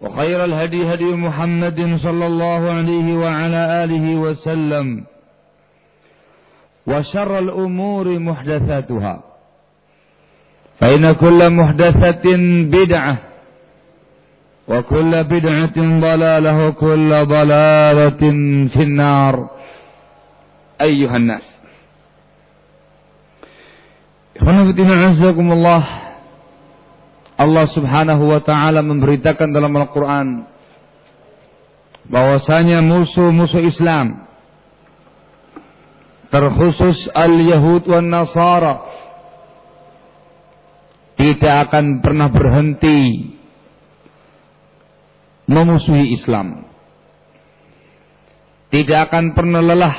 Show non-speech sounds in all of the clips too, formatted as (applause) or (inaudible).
وخير الهدي هدي محمد صلى الله عليه وعلى آله وسلم وشر الأمور محدثاتها. فإن كل محدثة بدعة وكل بدعة ضلالة وكل ضلالة في النار. أيها الناس. Allah Allah subhanahu wa ta'ala memberitakan dalam Al-Quran bahwasanya musuh-musuh Islam terkhusus al-Yahud wan Nasara tidak akan pernah berhenti memusuhi Islam. Tidak akan pernah lelah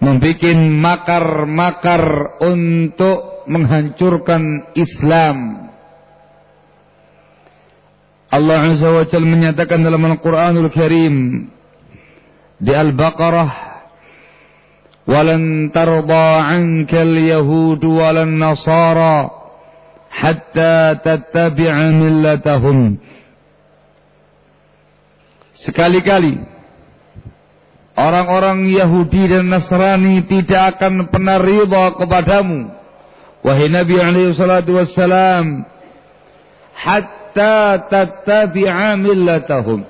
membuat makar-makar untuk menghancurkan Islam. Allah Azza wa Jalla menyatakan dalam Al-Qur'anul Karim di Al-Baqarah ولن ترضى عنك اليهود ولا النصارى حتى تتبع ملتهم sekali-kali orang-orang Yahudi dan Nasrani tidak akan pernah ridha kepadamu. Wahai Nabi alaihi salatu wassalam hatta tattabi'a millatahum.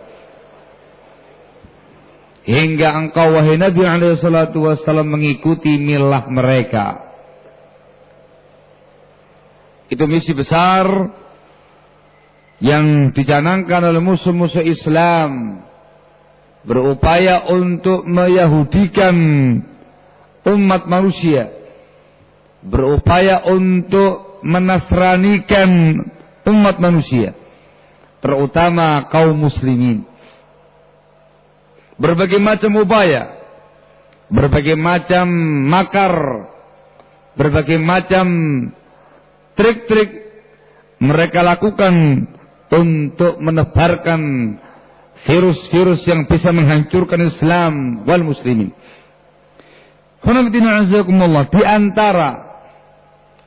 Hingga engkau wahai Nabi alaihi salatu wassalam mengikuti milah mereka. Itu misi besar yang dicanangkan oleh musuh-musuh Islam berupaya untuk meyahudikan umat manusia berupaya untuk menasranikan umat manusia terutama kaum muslimin. Berbagai macam upaya, berbagai macam makar, berbagai macam trik-trik mereka lakukan untuk menebarkan virus-virus yang bisa menghancurkan Islam wal muslimin. Di antara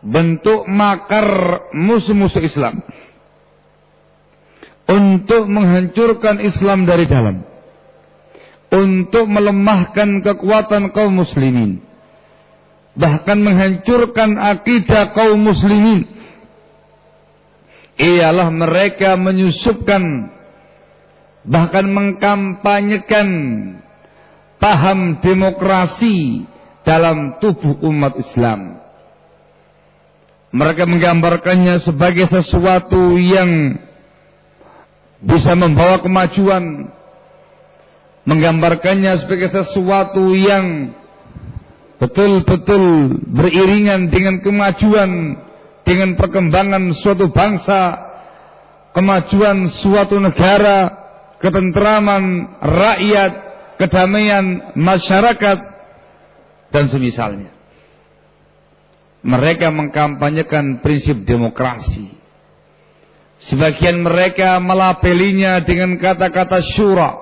bentuk makar musuh-musuh Islam untuk menghancurkan Islam dari dalam untuk melemahkan kekuatan kaum muslimin bahkan menghancurkan akidah kaum muslimin ialah mereka menyusupkan bahkan mengkampanyekan paham demokrasi dalam tubuh umat Islam. Mereka menggambarkannya sebagai sesuatu yang bisa membawa kemajuan, menggambarkannya sebagai sesuatu yang betul-betul beriringan dengan kemajuan, dengan perkembangan suatu bangsa, kemajuan suatu negara, ketentraman rakyat, kedamaian masyarakat, dan semisalnya. Mereka mengkampanyekan prinsip demokrasi. Sebagian mereka melabelinya dengan kata-kata syura,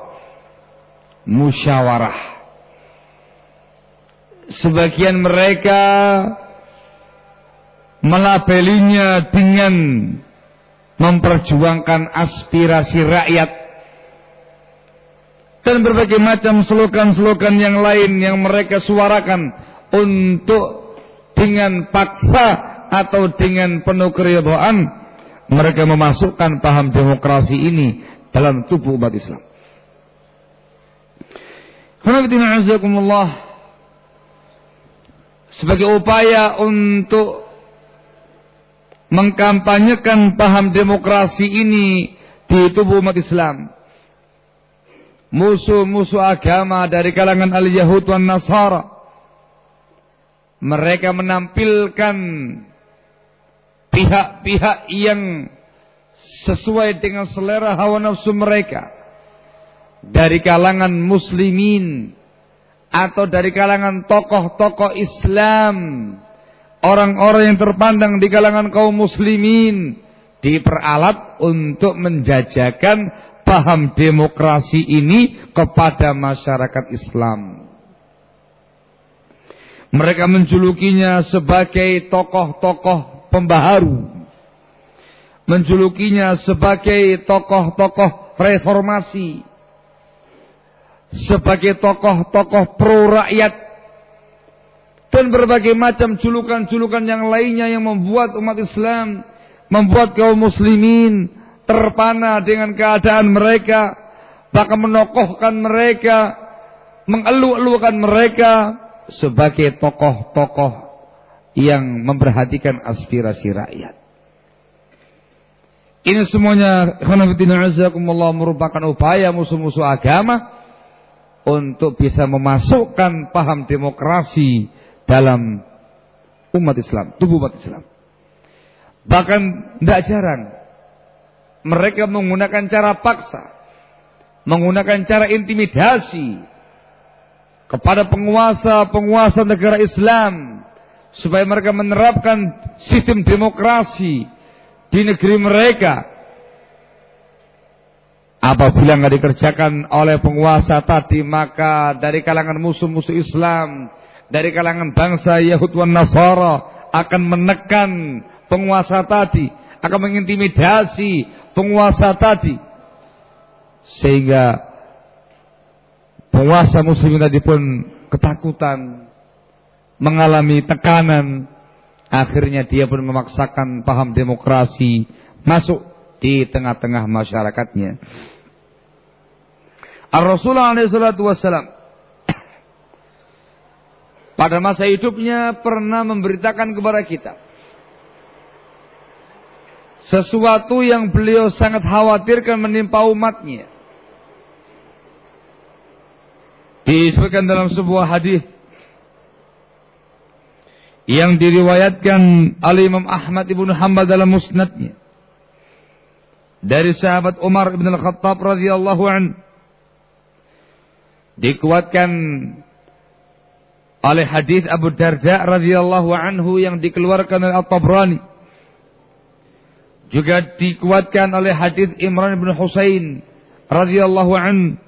musyawarah. Sebagian mereka melabelinya dengan memperjuangkan aspirasi rakyat dan berbagai macam slogan-slogan yang lain yang mereka suarakan untuk dengan paksa atau dengan penuh keridhaan mereka memasukkan paham demokrasi ini dalam tubuh umat Islam. Sebagai upaya untuk mengkampanyekan paham demokrasi ini di tubuh umat Islam. Musuh-musuh agama dari kalangan al-Yahud dan Nasara. Mereka menampilkan pihak-pihak yang sesuai dengan selera hawa nafsu mereka. Dari kalangan muslimin. Atau dari kalangan tokoh-tokoh Islam orang-orang yang terpandang di kalangan kaum muslimin diperalat untuk menjajakan paham demokrasi ini kepada masyarakat Islam. Mereka menjulukinya sebagai tokoh-tokoh pembaharu. Menjulukinya sebagai tokoh-tokoh reformasi. Sebagai tokoh-tokoh pro rakyat dan berbagai macam julukan-julukan yang lainnya yang membuat umat Islam, membuat kaum muslimin terpana dengan keadaan mereka, bahkan menokohkan mereka, mengeluh-elukan mereka sebagai tokoh-tokoh yang memperhatikan aspirasi rakyat. Ini semuanya merupakan upaya musuh-musuh agama untuk bisa memasukkan paham demokrasi dalam umat Islam, tubuh umat Islam. Bahkan tidak jarang mereka menggunakan cara paksa, menggunakan cara intimidasi kepada penguasa-penguasa negara Islam supaya mereka menerapkan sistem demokrasi di negeri mereka. Apabila nggak dikerjakan oleh penguasa tadi, maka dari kalangan musuh-musuh Islam dari kalangan bangsa Yahud dan Nasara akan menekan penguasa tadi, akan mengintimidasi penguasa tadi. Sehingga penguasa muslim tadi pun ketakutan, mengalami tekanan, akhirnya dia pun memaksakan paham demokrasi masuk di tengah-tengah masyarakatnya. Ar-Rasulullah SAW (coughs) pada masa hidupnya pernah memberitakan kepada kita sesuatu yang beliau sangat khawatirkan menimpa umatnya. Disebutkan dalam sebuah hadis yang diriwayatkan oleh Imam Ahmad ibnu Hanbal dalam musnadnya dari sahabat Umar ibn al-Khattab radhiyallahu an dikuatkan oleh hadis Abu Darda radhiyallahu anhu yang dikeluarkan oleh At-Tabrani. Juga dikuatkan oleh hadis Imran bin Husain radhiyallahu an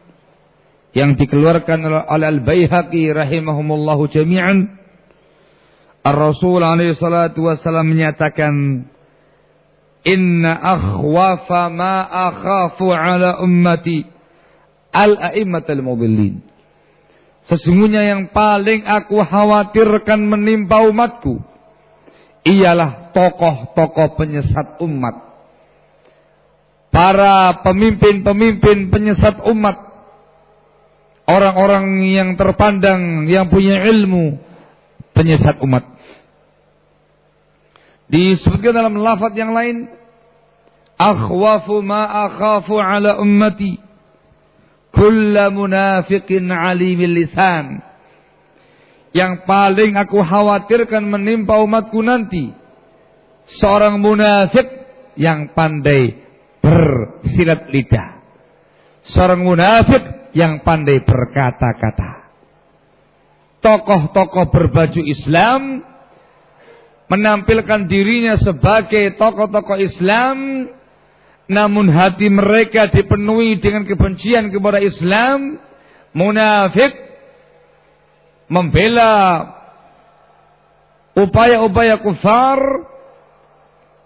yang dikeluarkan oleh Al-Baihaqi rahimahumullahu jami'an. Ar-Rasul alaihi salatu wasallam menyatakan Inna akhwafa ma akhafu ala ummati al-a'immatal mudillin. Sesungguhnya yang paling aku khawatirkan menimpa umatku ialah tokoh-tokoh penyesat umat. Para pemimpin-pemimpin penyesat umat. Orang-orang yang terpandang, yang punya ilmu, penyesat umat. Disebutkan dalam lafaz yang lain, akhwafu ma akhafu ala ummati kulla munafiqin alimil lisan yang paling aku khawatirkan menimpa umatku nanti seorang munafik yang pandai bersilat lidah. Seorang munafik yang pandai berkata-kata. Tokoh-tokoh berbaju Islam menampilkan dirinya sebagai tokoh-tokoh Islam namun hati mereka dipenuhi dengan kebencian kepada Islam, munafik, membela upaya-upaya kufar,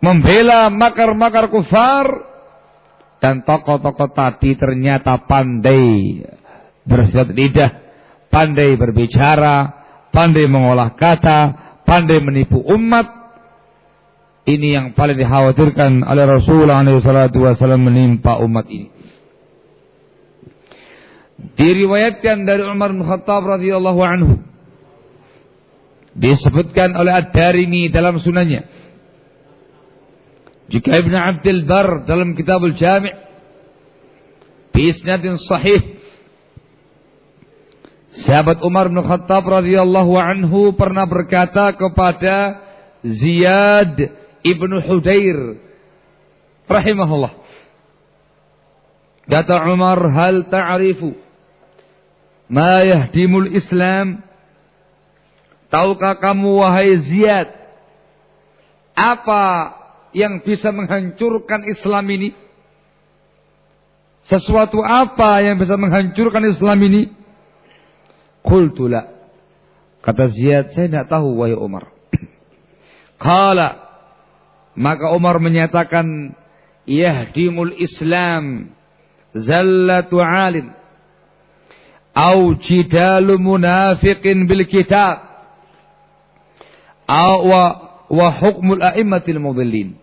membela makar-makar kufar, dan tokoh-tokoh tadi ternyata pandai bersilat lidah, pandai berbicara, pandai mengolah kata, pandai menipu umat, ini yang paling dikhawatirkan oleh Rasulullah SAW menimpa umat ini. Diriwayatkan dari Umar bin Khattab radhiyallahu anhu. Disebutkan oleh Ad-Darimi dalam sunanya. Jika Ibn Abdul Bar dalam Kitabul Jami' bi isnadin sahih Sahabat Umar bin Khattab radhiyallahu anhu pernah berkata kepada Ziyad Ibnu Hudair rahimahullah. Kata Umar, "Hal ta'rifu ma yahdimul Islam?" Tahukah kamu wahai Ziyad apa yang bisa menghancurkan Islam ini? Sesuatu apa yang bisa menghancurkan Islam ini? Qultula. Kata Ziyad, saya tidak tahu wahai Umar. Kala (clears throat) maka Umar menyatakan yahdimul Islam zallatu alim au jidalu munafiqin bil kitab. Au wa, wa hukmul a'immatil mudhillin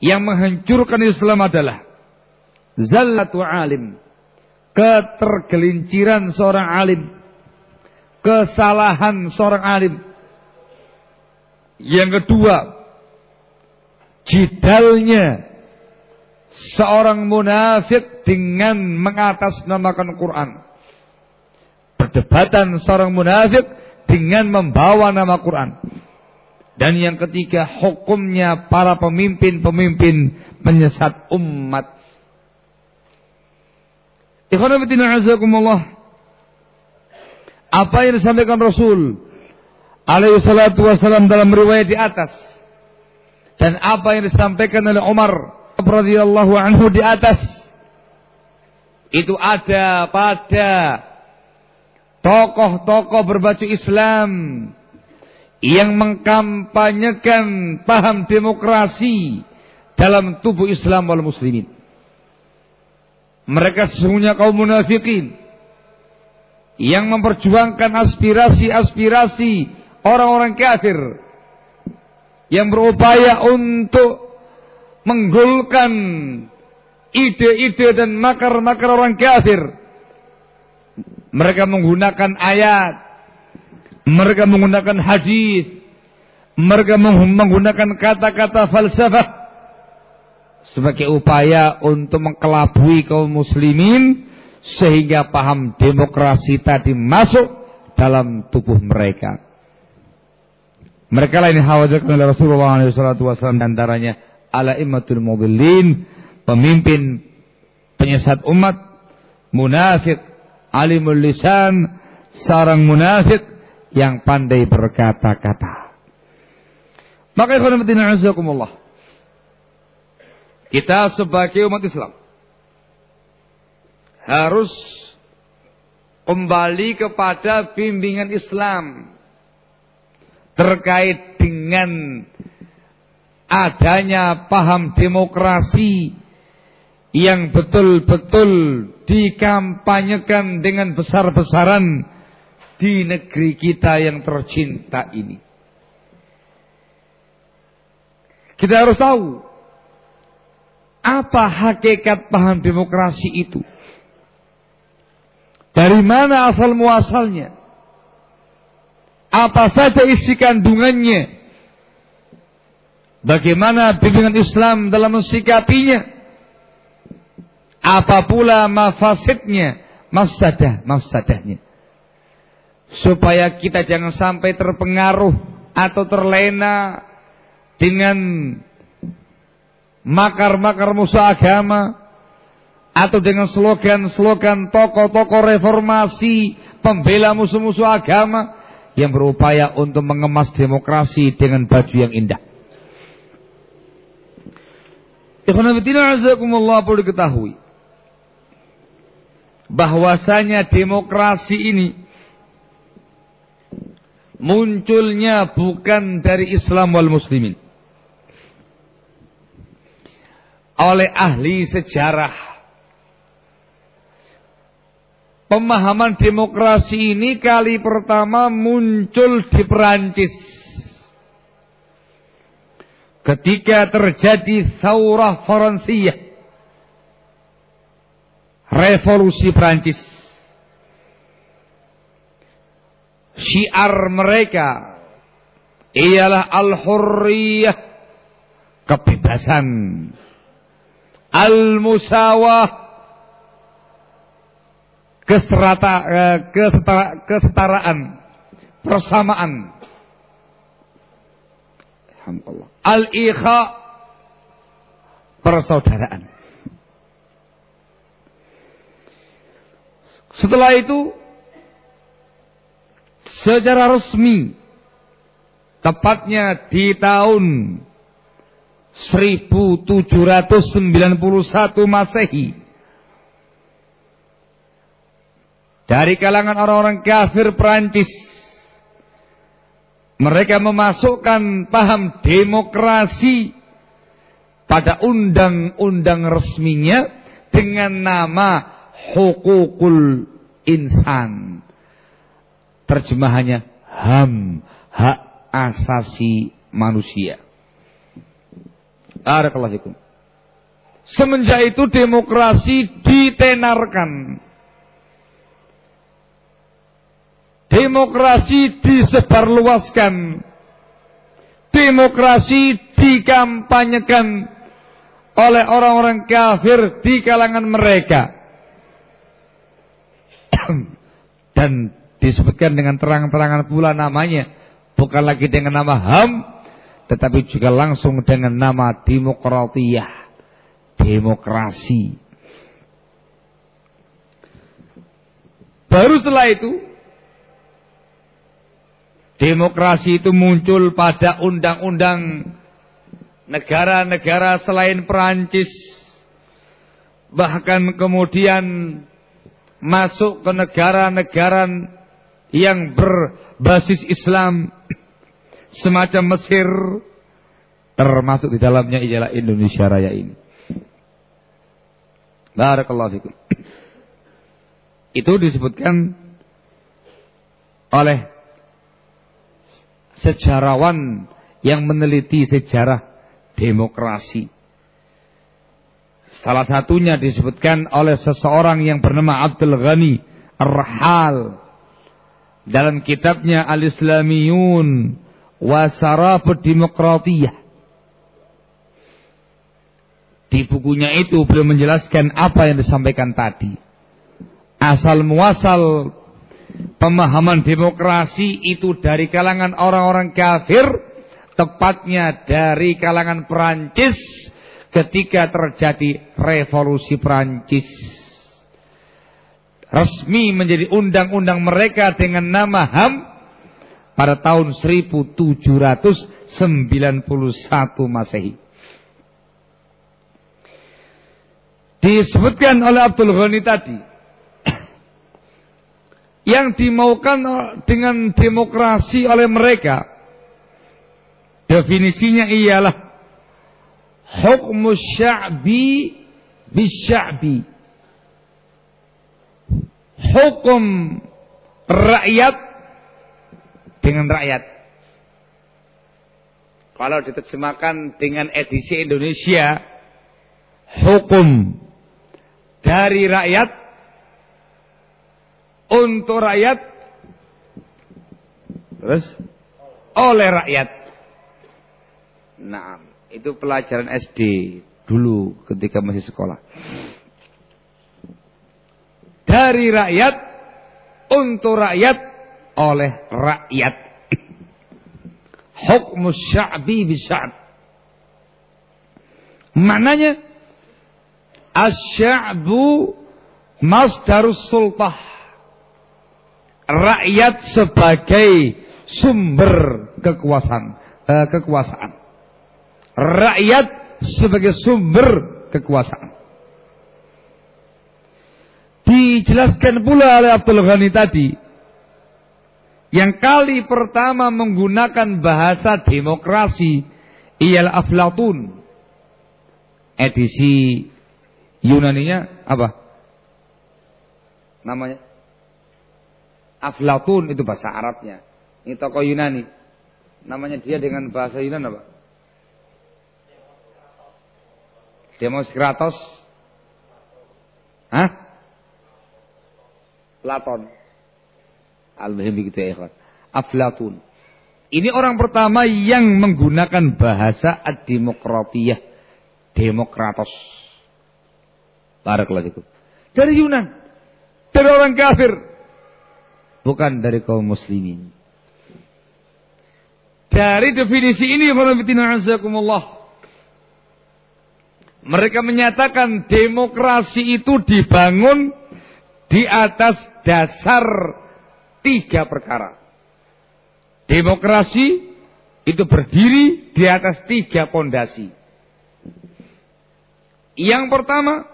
yang menghancurkan Islam adalah zallatu alim. Ketergelinciran seorang alim. Kesalahan seorang alim. Yang kedua jidalnya seorang munafik dengan mengatasnamakan Quran. Perdebatan seorang munafik dengan membawa nama Quran. Dan yang ketiga hukumnya para pemimpin-pemimpin menyesat umat. Apa yang disampaikan Rasul alaihi salatu wasallam dalam riwayat di atas dan apa yang disampaikan oleh Umar radhiyallahu anhu di atas itu ada pada tokoh-tokoh berbaju Islam yang mengkampanyekan paham demokrasi dalam tubuh Islam wal muslimin. Mereka sesungguhnya kaum munafikin yang memperjuangkan aspirasi-aspirasi orang-orang kafir yang berupaya untuk menggulkan ide-ide dan makar-makar orang kafir. Mereka menggunakan ayat, mereka menggunakan hadis, mereka menggunakan kata-kata falsafah sebagai upaya untuk mengkelabui kaum muslimin sehingga paham demokrasi tadi masuk dalam tubuh mereka. Mereka lain khawatirkan oleh Rasulullah SAW antaranya ala immatul mudillin, pemimpin penyesat umat, munafik, alimul lisan, seorang munafik yang pandai berkata-kata. Maka ikhwan fillah kita sebagai umat Islam harus kembali kepada bimbingan Islam terkait dengan adanya paham demokrasi yang betul-betul dikampanyekan dengan besar-besaran di negeri kita yang tercinta ini. Kita harus tahu apa hakikat paham demokrasi itu. Dari mana asal muasalnya? Apa saja isi kandungannya? Bagaimana bimbingan Islam dalam mensikapinya? Apa pula mafasidnya, mafsadah, mafsadahnya. Supaya kita jangan sampai terpengaruh atau terlena dengan makar-makar musuh agama atau dengan slogan-slogan tokoh-tokoh reformasi pembela musuh-musuh agama yang berupaya untuk mengemas demokrasi dengan baju yang indah. Ikhwanabitina perlu diketahui bahwasanya demokrasi ini munculnya bukan dari Islam wal muslimin oleh ahli sejarah Pemahaman demokrasi ini kali pertama muncul di Perancis. Ketika terjadi Thawrah Faransiyah. Revolusi Perancis. Syiar mereka ialah al-hurriyah, kebebasan. Al-musawah, eh, kesetara, kesetaraan, persamaan. Al-ikha persaudaraan. Setelah itu secara resmi tepatnya di tahun 1791 Masehi dari kalangan orang-orang kafir Perancis. Mereka memasukkan paham demokrasi pada undang-undang resminya dengan nama hukukul insan. Terjemahannya HAM, hak asasi manusia. Barakallahu Semenjak itu demokrasi ditenarkan Demokrasi disebarluaskan. Demokrasi dikampanyekan oleh orang-orang kafir di kalangan mereka. (clears throat) Dan disebutkan dengan terang-terangan pula namanya. Bukan lagi dengan nama HAM. Tetapi juga langsung dengan nama demokratiyah. Demokrasi. Baru setelah itu Demokrasi itu muncul pada undang-undang negara-negara selain Perancis. Bahkan kemudian masuk ke negara-negara yang berbasis Islam. Semacam Mesir. Termasuk di dalamnya ialah Indonesia Raya ini. Barakallahu fikum. Itu disebutkan oleh sejarawan yang meneliti sejarah demokrasi. Salah satunya disebutkan oleh seseorang yang bernama Abdul Ghani Ar-Rahal dalam kitabnya Al-Islamiyun wa Saraf Demokratiyah. Di bukunya itu beliau menjelaskan apa yang disampaikan tadi. Asal muasal pemahaman demokrasi itu dari kalangan orang-orang kafir, tepatnya dari kalangan Perancis ketika terjadi revolusi Perancis. Resmi menjadi undang-undang mereka dengan nama HAM pada tahun 1791 Masehi. Disebutkan oleh Abdul Ghani tadi yang dimaukan eh, dengan demokrasi oleh mereka. Definisinya ialah hukum sya'bi bisya'bi. Hukum rakyat dengan rakyat. Kalau diterjemahkan dengan edisi Indonesia, hukum dari rakyat untuk rakyat terus oleh rakyat. Nah, Itu pelajaran SD dulu ketika masih sekolah. Dari rakyat untuk rakyat oleh rakyat. Hukum sya'bi bisya'b. Maknanya asy'abu masdarus sultah. Rakyat sebagai sumber kekuasaan, eh, kekuasaan. Rakyat sebagai sumber kekuasaan. Dijelaskan pula oleh Abdul Ghani tadi yang kali pertama menggunakan bahasa demokrasi ialah Aflatun. Edisi Yunaninya apa? Namanya Aflatun itu bahasa Arabnya. Ini tokoh Yunani. Namanya dia dengan bahasa Yunani apa? Demoskratos. Hah? Platon. Al-Bahim begitu ya. Aflatun. Ini orang pertama yang menggunakan bahasa ad-demokratiyah. Demokratos. Barakallahu Dari Yunan. Dari orang kafir. Bukan dari kaum muslimin. Dari definisi ini mereka menyatakan demokrasi itu dibangun di atas dasar tiga perkara. Demokrasi itu berdiri di atas tiga pondasi. Yang pertama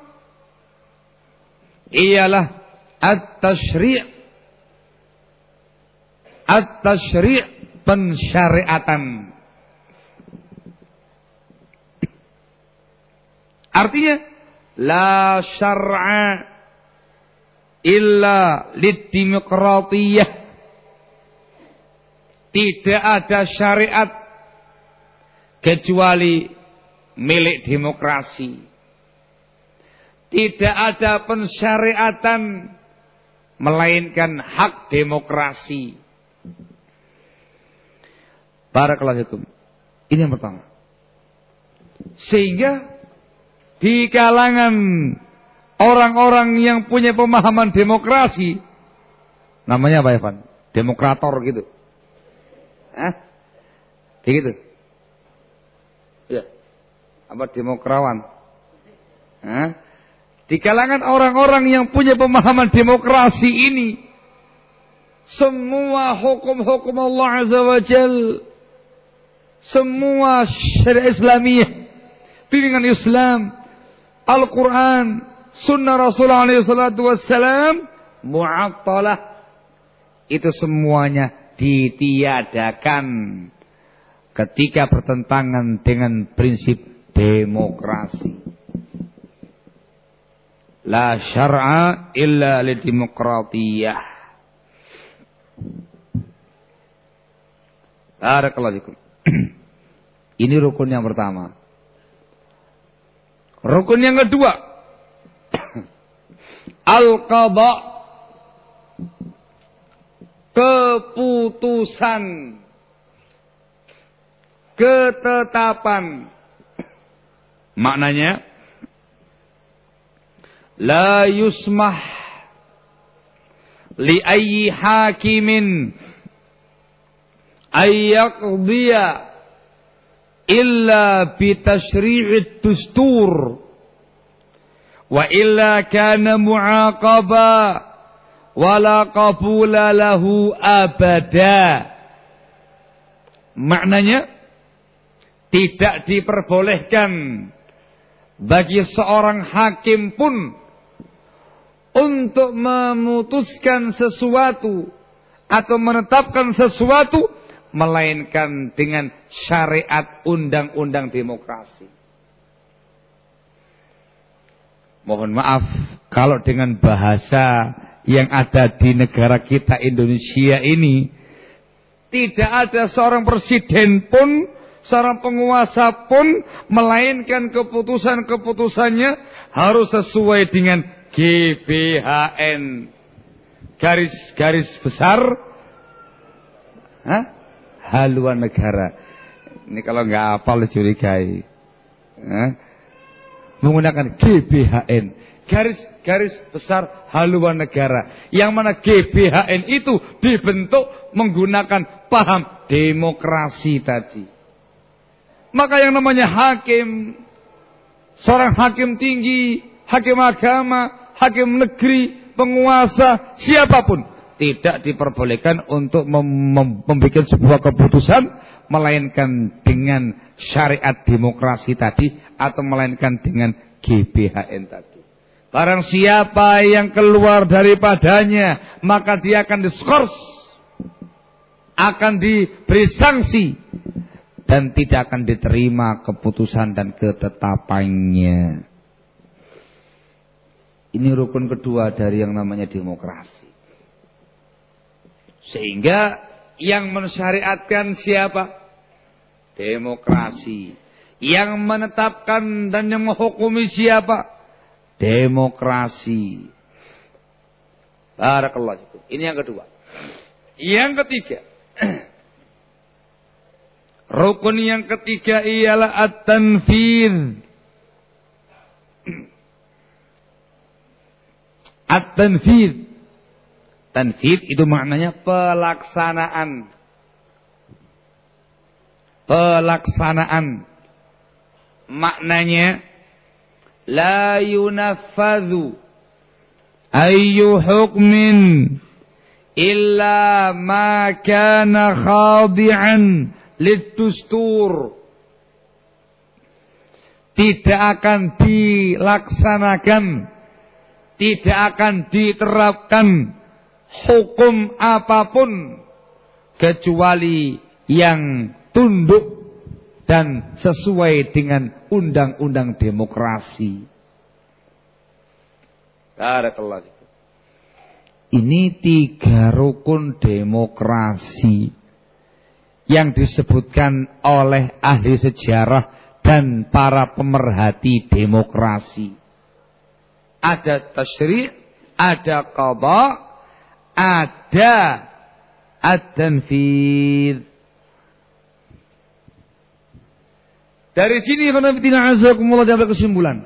ialah at-tashri' at-tashri' pensyariatan. Artinya la syar'a illa lidemokratiyah. Tidak ada syariat kecuali milik demokrasi. Tidak ada pensyariatan melainkan hak demokrasi. Barakallahu Ini yang pertama. Sehingga di kalangan orang-orang yang punya pemahaman demokrasi namanya apa Evan? Demokrator gitu. Hah? Begitu. Ya. Apa demokrawan? Hah? Di kalangan orang-orang yang punya pemahaman demokrasi ini semua hukum-hukum Allah Azza wa Jalla semua syariat Islamiyah, bimbingan Islam, Al-Quran, Sunnah Rasulullah SAW, mu'attalah. Itu semuanya ditiadakan ketika bertentangan dengan prinsip demokrasi. La syar'a illa lidemokratiyah. Barakallahu (clears throat) ini rukun yang pertama. Rukun yang kedua. (clears throat) Al-qadha. Keputusan. Ketetapan. (clears throat) Maknanya. La yusmah. Li ayyi hakimin. Ayyaqdiya illa bitashri'id dustur wa illa kana mu'aqaba wala qabula lahu abada maknanya tidak diperbolehkan bagi seorang hakim pun untuk memutuskan sesuatu atau menetapkan sesuatu melainkan dengan syariat undang-undang demokrasi. Mohon maaf kalau dengan bahasa yang ada di negara kita Indonesia ini tidak ada seorang presiden pun, seorang penguasa pun melainkan keputusan-keputusannya harus sesuai dengan GBHN. Garis-garis besar Hah? haluan negara. Ini kalau nggak hafal dicurigai. Eh? Menggunakan GBHN. Garis-garis besar haluan negara. Yang mana GBHN itu dibentuk menggunakan paham demokrasi tadi. Maka yang namanya hakim, seorang hakim tinggi, hakim agama, hakim negeri, penguasa, siapa pun tidak diperbolehkan untuk membuat sebuah keputusan melainkan dengan syariat demokrasi tadi atau melainkan dengan GBHN tadi. Barang siapa yang keluar daripadanya maka dia akan diskors akan diberi sanksi dan tidak akan diterima keputusan dan ketetapannya. Ini rukun kedua dari yang namanya demokrasi. Sehingga yang mensyariatkan siapa? Demokrasi. Yang menetapkan dan yang menghukumi siapa? Demokrasi. Barakallah. Ini yang kedua. Yang ketiga. (clears throat) Rukun yang ketiga ialah at-tanfir. At-tanfir. Tanfid itu maknanya pelaksanaan. Pelaksanaan. Maknanya la yunaffadhu ayyu hukmin illa ma kana khadi'an litustur tidak akan dilaksanakan tidak akan diterapkan hukum apa pun kecuali yang tunduk dan sesuai dengan undang-undang demokrasi. Ini tiga rukun demokrasi yang disebutkan oleh ahli sejarah dan para pemerhati demokrasi. Ada tasyri', ada qadha, ada at-tanfidh. Dari sini khonafidina azakumullah diambil kesimpulan.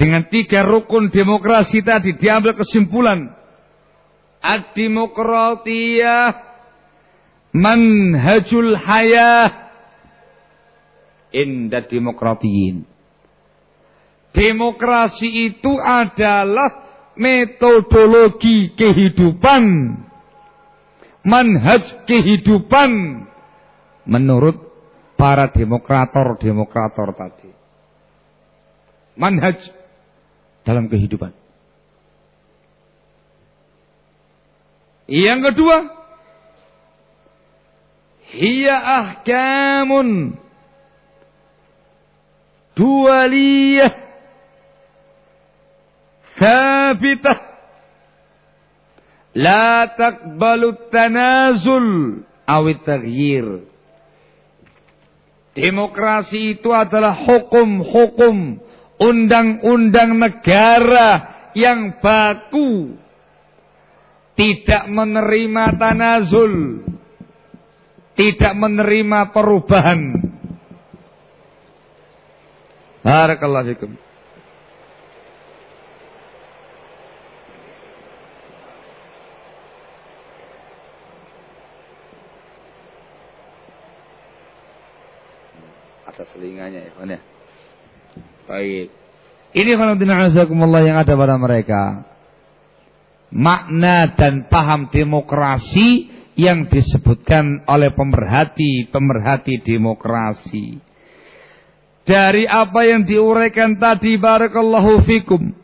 Dengan tiga rukun demokrasi tadi diambil kesimpulan. Ad-demokratiyah manhajul hayah inda demokratiin. Demokrasi itu adalah metodologi kehidupan, manhaj kehidupan. Menurut para demokrator-demokrator tadi. Manhaj dalam kehidupan. Yang kedua, hiya ahkamun. Dualiyah ثابتة لا تقبل التنازل أو التغيير Demokrasi itu adalah hukum-hukum undang-undang negara yang baku tidak menerima tanazul tidak menerima perubahan Barakallahu fikum Atas telinganya ya. Baik. Ini yang ada pada mereka. Makna dan paham demokrasi yang disebutkan oleh pemerhati-pemerhati demokrasi. Dari apa yang diuraikan tadi barakallahu fikum.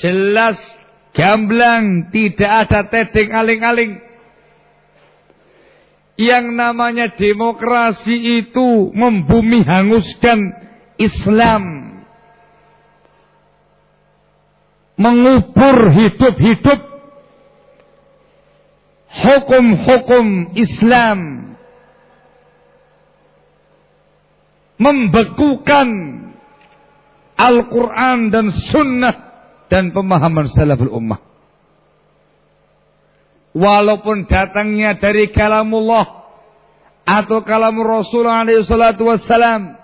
Jelas gamblang tidak ada tedeng aling-aling yang namanya demokrasi itu membumi hanguskan Islam. Mengubur hidup-hidup hukum-hukum Islam. Membekukan Al-Quran dan Sunnah dan pemahaman salaful ummah. Walaupun datangnya dari kalamullah atau kalamur Rasulullah SAW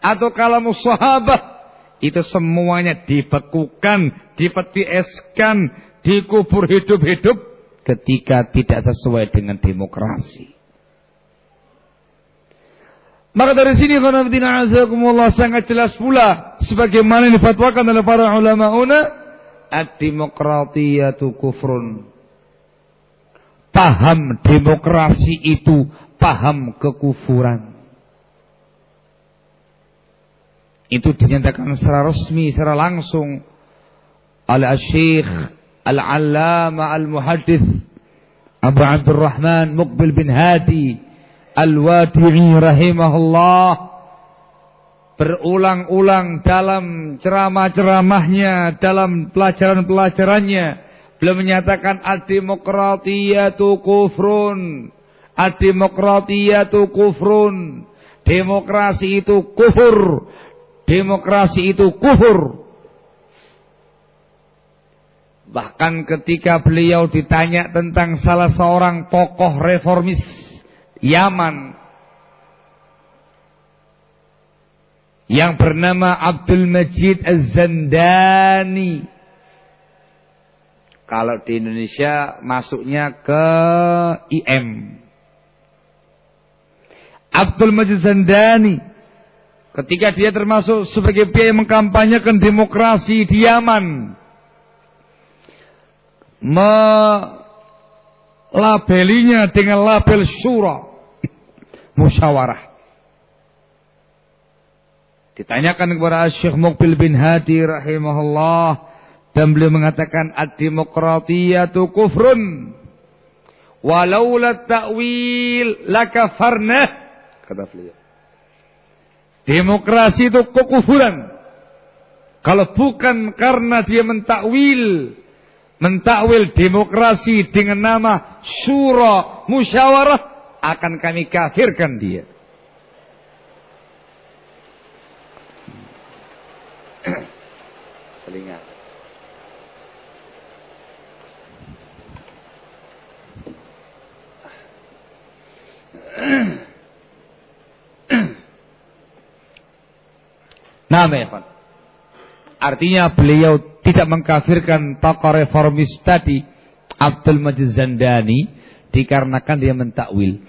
atau kalamur sahabat itu semuanya dibekukan, dipeti eskan, dikubur hidup-hidup ketika tidak sesuai dengan demokrasi. Maka dari sini azakumullah sangat jelas pula sebagaimana difatwakan oleh para ulama una ad-demokratiyatu kufrun. Paham demokrasi itu paham kekufuran. Itu dinyatakan secara resmi, secara langsung oleh Syekh Al-Allama Al-Muhaddith Abu Abdurrahman Muqbil bin Hadi Al-Wadi'i rahimahullah berulang-ulang dalam ceramah-ceramahnya, dalam pelajaran-pelajarannya, beliau menyatakan ad-demokratiyatu kufrun. Ad-demokratiyatu kufrun. Demokrasi itu kufur. Demokrasi itu kufur. Bahkan ketika beliau ditanya tentang salah seorang tokoh reformis Yaman yang bernama Abdul Majid Az-Zandani. Kalau di Indonesia masuknya ke IM. Abdul Majid Zandani ketika dia termasuk sebagai pihak yang mengkampanyekan demokrasi di Yaman melabelinya dengan label syura musyawarah. Ditanyakan kepada Syekh Mukbil bin Hadi rahimahullah dan beliau mengatakan ad-demokratiyatu kufrun walau la ta'wil lakafarna kata beliau. Demokrasi itu kekufuran. Kalau bukan karena dia mentakwil mentakwil demokrasi dengan nama syura musyawarah akan kami kafirkan dia. Selingat. (clears throat) Ya, Artinya beliau tidak mengkafirkan tokoh reformis tadi Abdul Majid Zandani dikarenakan dia mentakwil.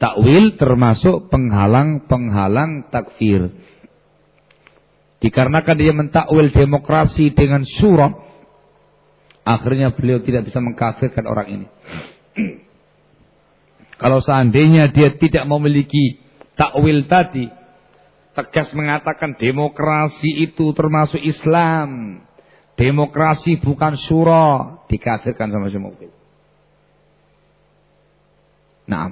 Takwil termasuk penghalang-penghalang takfir. Dikarenakan dia mentakwil demokrasi dengan surah, akhirnya beliau tidak bisa mengkafirkan orang ini. (clears throat) Kalau seandainya dia tidak memiliki takwil tadi, tegas mengatakan demokrasi itu termasuk Islam. Demokrasi bukan surah, dikafirkan sama semua. Nah,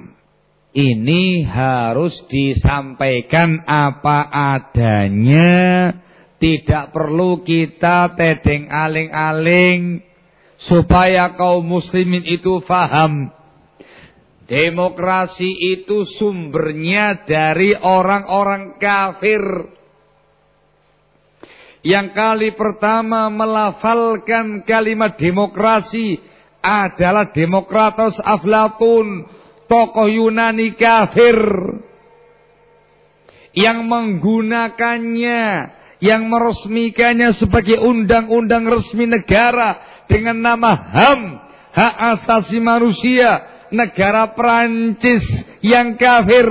ini harus disampaikan apa adanya. Tidak perlu kita tedeng aling-aling supaya kaum muslimin itu faham. Demokrasi itu sumbernya dari orang-orang kafir. Yang kali pertama melafalkan kalimat demokrasi adalah Demokratos Aflatun tokoh Yunani kafir yang menggunakannya, yang meresmikannya sebagai undang-undang resmi negara dengan nama HAM, hak asasi manusia, negara Perancis yang kafir.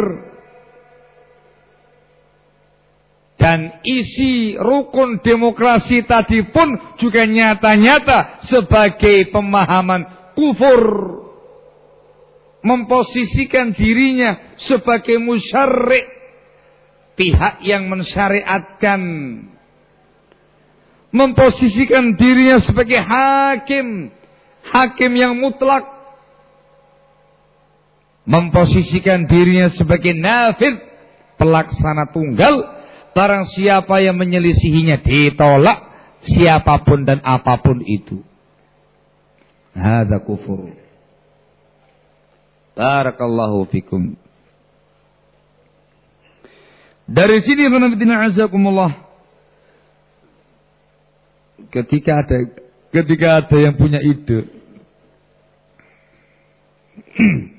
Dan isi rukun demokrasi tadi pun juga nyata-nyata sebagai pemahaman kufur. Memposisikan dirinya sebagai musyarrik. Pihak yang mensyariatkan. Memposisikan dirinya sebagai hakim. Hakim yang mutlak memposisikan dirinya sebagai nafid pelaksana tunggal barang siapa yang menyelisihinya ditolak siapa pun dan apa pun itu hadza kufur Barakallahu fikum. Dari sini Rabbina azakumullah. Ketika ada ketika ada yang punya ide (clears throat)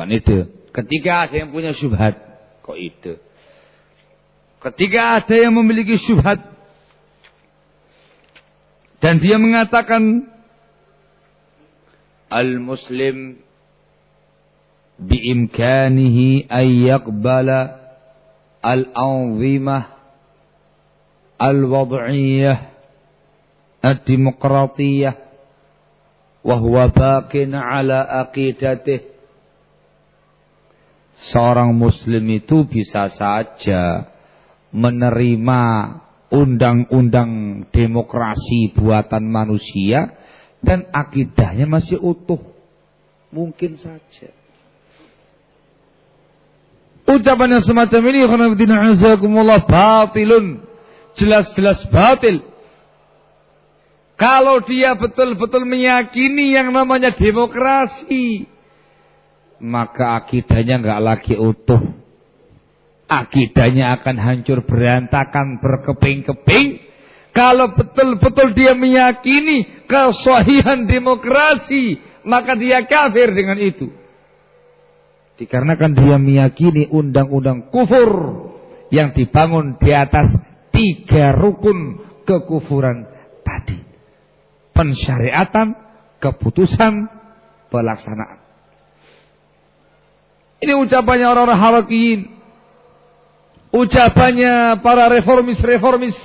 Bukan ide. Ketika ada yang punya syubhat, kok ide. Ketika ada yang memiliki syubhat dan dia mengatakan al-muslim biimkanihi ay yaqbala al-anzimah al-wad'iyah ad-demokratiyah wa huwa baqin ala aqidatih seorang muslim itu bisa saja menerima undang-undang demokrasi buatan manusia dan akidahnya masih utuh. Mungkin saja. Ucapan yang semacam ini batilun. Jelas-jelas batil. Kalau dia betul-betul meyakini yang namanya demokrasi, maka akidahnya nggak lagi utuh akidahnya akan hancur berantakan berkeping-keping. Kalau betul-betul dia meyakini kesahihan demokrasi, maka dia kafir dengan itu. Dikarenakan dia meyakini undang-undang kufur yang dibangun di atas tiga rukun kekufuran tadi. Pensyariatan, keputusan, pelaksanaan. Ini ucapannya orang-orang harakiyin ucapannya para reformis-reformis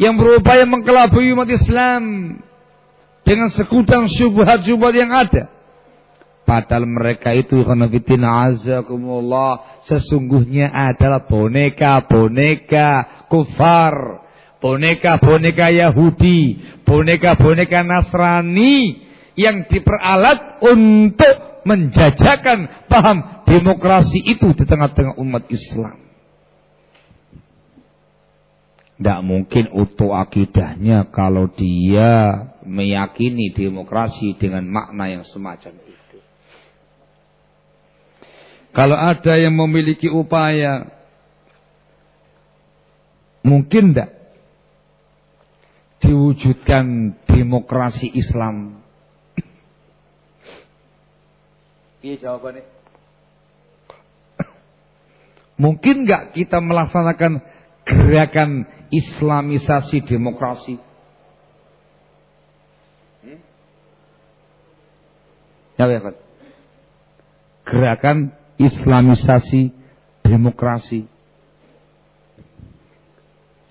yang berupaya mengkelabui umat Islam dengan sekudang syubhat-syubhat yang ada. Padahal mereka itu khanafitina azakumullah sesungguhnya adalah boneka-boneka kufar, boneka-boneka Yahudi, boneka-boneka Nasrani yang diperalat untuk menjajakan paham demokrasi itu di tengah-tengah umat Islam. Tidak mungkin utuh akidahnya kalau dia meyakini demokrasi dengan makna yang semacam itu. Kalau ada yang memiliki upaya, mungkin tidak diwujudkan demokrasi Islam. Iya jawabannya. Mungkin nggak kita melaksanakan gerakan Islamisasi demokrasi? Hmm? Ya, ya, Pak. Gerakan Islamisasi demokrasi.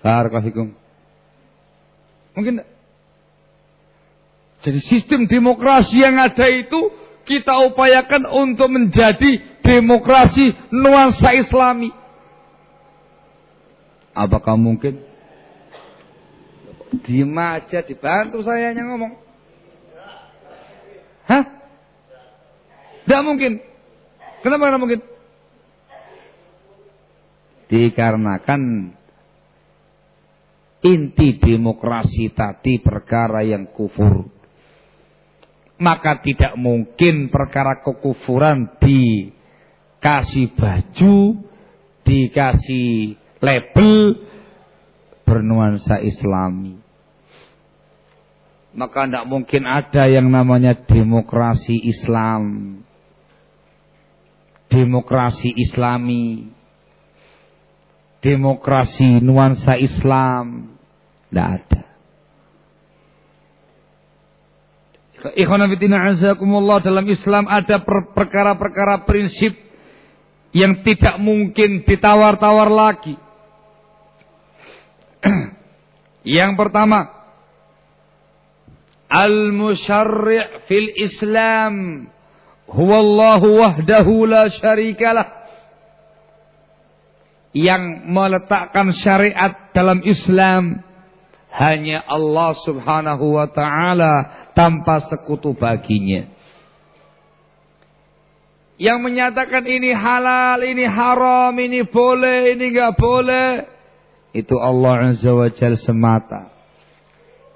Barakallahu Mungkin Jadi sistem demokrasi yang ada itu kita upayakan untuk menjadi demokrasi nuansa islami. Apakah mungkin? Diem aja dibantu saya yang ngomong. Hah? Tidak mungkin. Kenapa tidak mungkin? Dikarenakan inti demokrasi tadi perkara yang kufur. Maka tidak mungkin perkara kekufuran di kasih baju, dikasih label bernuansa islami. Maka tidak mungkin ada yang namanya demokrasi Islam. Demokrasi islami. Demokrasi nuansa Islam. Tidak ada. Ikhwanafidina azakumullah dalam Islam ada perkara-perkara prinsip yang tidak mungkin ditawar-tawar lagi. (clears throat) yang pertama, al-musyarri' fil Islam huwa Allah wahdahu la syarikalah. Yang meletakkan syariat dalam Islam hanya Allah Subhanahu wa taala tanpa sekutu baginya yang menyatakan ini halal, ini haram, ini boleh, ini enggak boleh, itu Allah Azza wa Jal semata.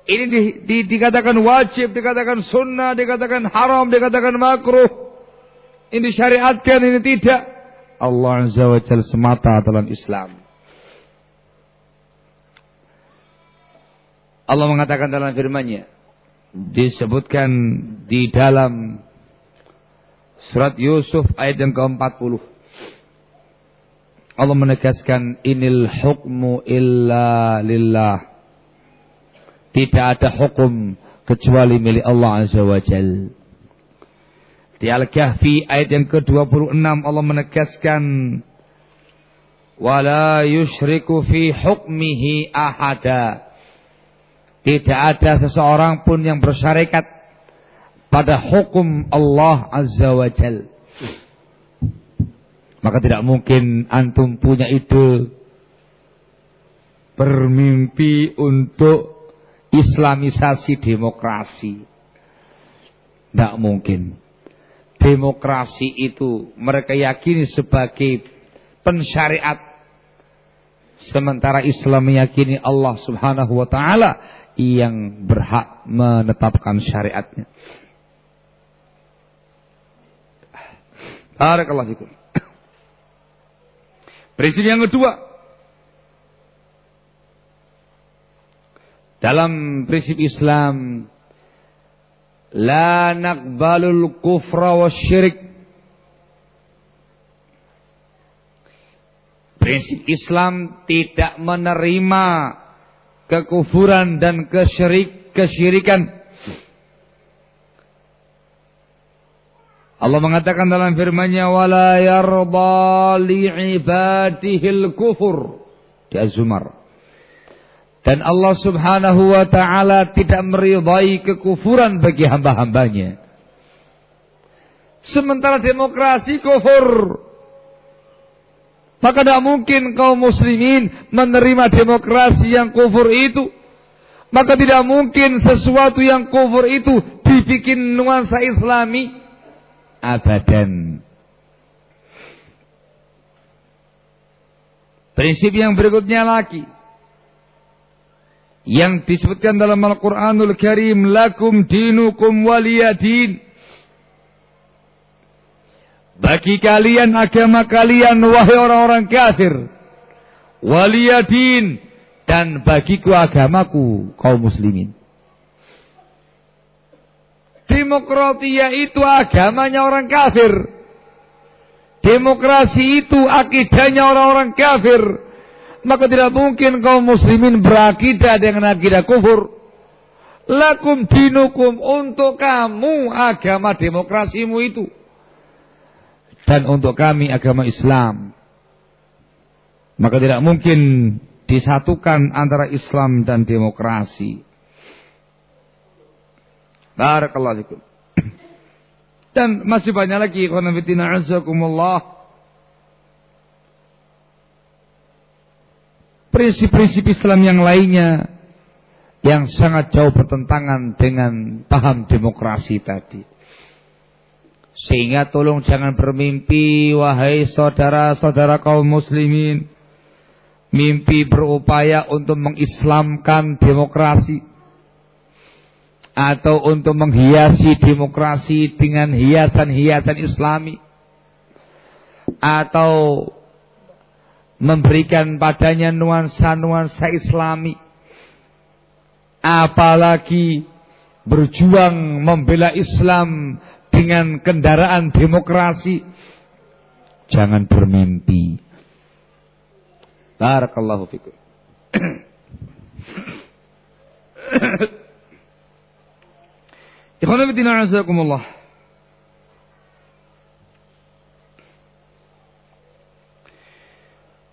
Ini di, di, dikatakan wajib, dikatakan sunnah, dikatakan haram, dikatakan makruh. Ini syariatkan, ini tidak. Allah Azza wa Jal semata dalam Islam. Allah mengatakan dalam firman-Nya, disebutkan di dalam surat Yusuf ayat yang ke-40. Allah menegaskan inil hukmu illa lillah. Tidak ada hukum kecuali milik Allah Azza wa Jal. Di Al-Kahfi ayat yang ke-26 Allah menegaskan wala yushriku fi hukmihi ahada. Tidak ada seseorang pun yang bersyarikat pada hukum Allah Azza wa Jal. Maka tidak mungkin antum punya ide bermimpi untuk islamisasi demokrasi. Tidak mungkin. Demokrasi itu mereka yakini sebagai pensyariat. Sementara Islam meyakini Allah subhanahu wa ta'ala yang berhak menetapkan syariatnya. Barakallahu fikum. Prinsip yang kedua. Dalam prinsip Islam la naqbalul kufra wa syirik. Prinsip Islam tidak menerima kekufuran dan kesyirik, kesyirikan. Allah mengatakan dalam firman-Nya wala yarda kufur di Az-Zumar. Dan Allah Subhanahu wa taala tidak meridai kekufuran bagi hamba-hambanya. Sementara demokrasi kufur. Maka tidak mungkin kaum muslimin menerima demokrasi yang kufur itu. Maka tidak mungkin sesuatu yang kufur itu dibikin nuansa islami. Abadan. Prinsip yang berikutnya lagi. Yang disebutkan dalam Al-Quranul Karim. Lakum dinukum waliyadin. Bagi kalian agama kalian wahai orang-orang kafir. Waliyadin. Dan bagiku agamaku kaum muslimin. Demokratia itu agamanya orang kafir. Demokrasi itu akidahnya orang-orang kafir. Maka tidak mungkin kaum muslimin berakidah dengan akidah kufur. Lakum dinukum untuk kamu agama demokrasimu itu dan untuk kami agama Islam. Maka tidak mungkin disatukan antara Islam dan demokrasi. Barakallahu. (clears throat) Dan masih banyak lagi khonafidina azakumullah. Prinsip-prinsip Islam yang lainnya yang sangat jauh bertentangan dengan paham demokrasi tadi. Sehingga tolong jangan bermimpi wahai saudara-saudara kaum muslimin. Mimpi berupaya untuk mengislamkan demokrasi. Atau untuk menghiasi demokrasi dengan hiasan-hiasan islami. Atau memberikan padanya nuansa-nuansa islami. Apalagi berjuang membela Islam dengan kendaraan demokrasi. Jangan bermimpi. Barakallahu fikum. Ikhwanabidina azakumullah.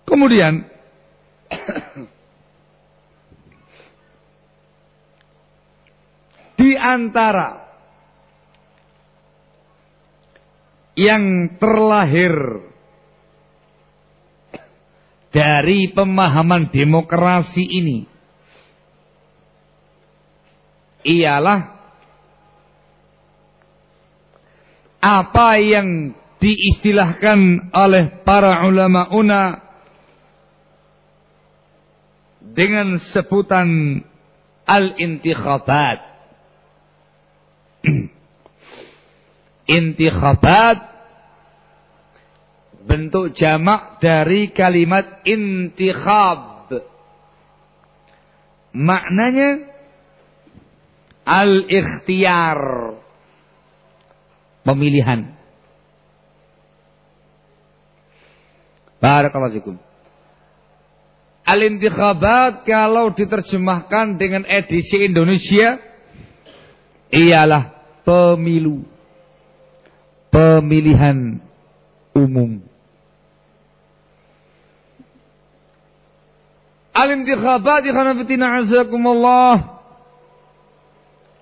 Kemudian di antara yang terlahir dari pemahaman demokrasi ini ialah apa yang diistilahkan oleh para ulama una dengan sebutan al-intikhabat (clears throat) intikhabat bentuk jamak dari kalimat intikhab. Maknanya Al-ikhtiyar. Pemilihan. Barakallahu fikum. Al-intikhabat kalau diterjemahkan dengan edisi Indonesia ialah pemilu. Pemilihan umum. Al-intikhabat ikhwanafitina azakumullah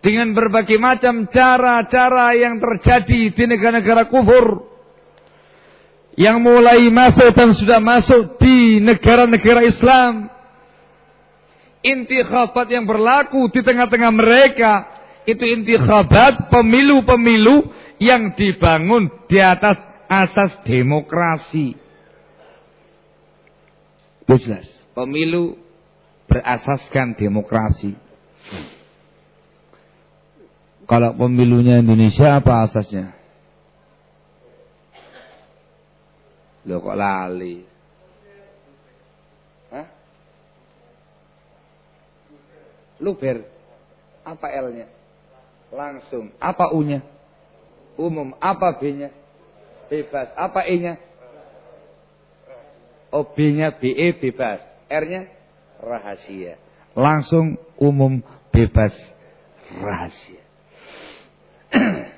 dengan berbagai macam cara-cara yang terjadi di negara-negara kufur yang mulai masuk dan sudah masuk di negara-negara Islam. Intikhabat yang berlaku di tengah-tengah mereka itu intikhabat pemilu-pemilu yang dibangun di atas asas demokrasi. Itu jelas. Pemilu berasaskan demokrasi. Kalau pemilunya Indonesia apa asasnya? Loh kok lali? Hah? Luber. Apa L-nya? Langsung. Apa U-nya? Umum. Apa B-nya? Bebas. Apa E-nya? Oh, B-nya BE bebas. R-nya rahasia. Langsung umum bebas rahasia. (clears throat)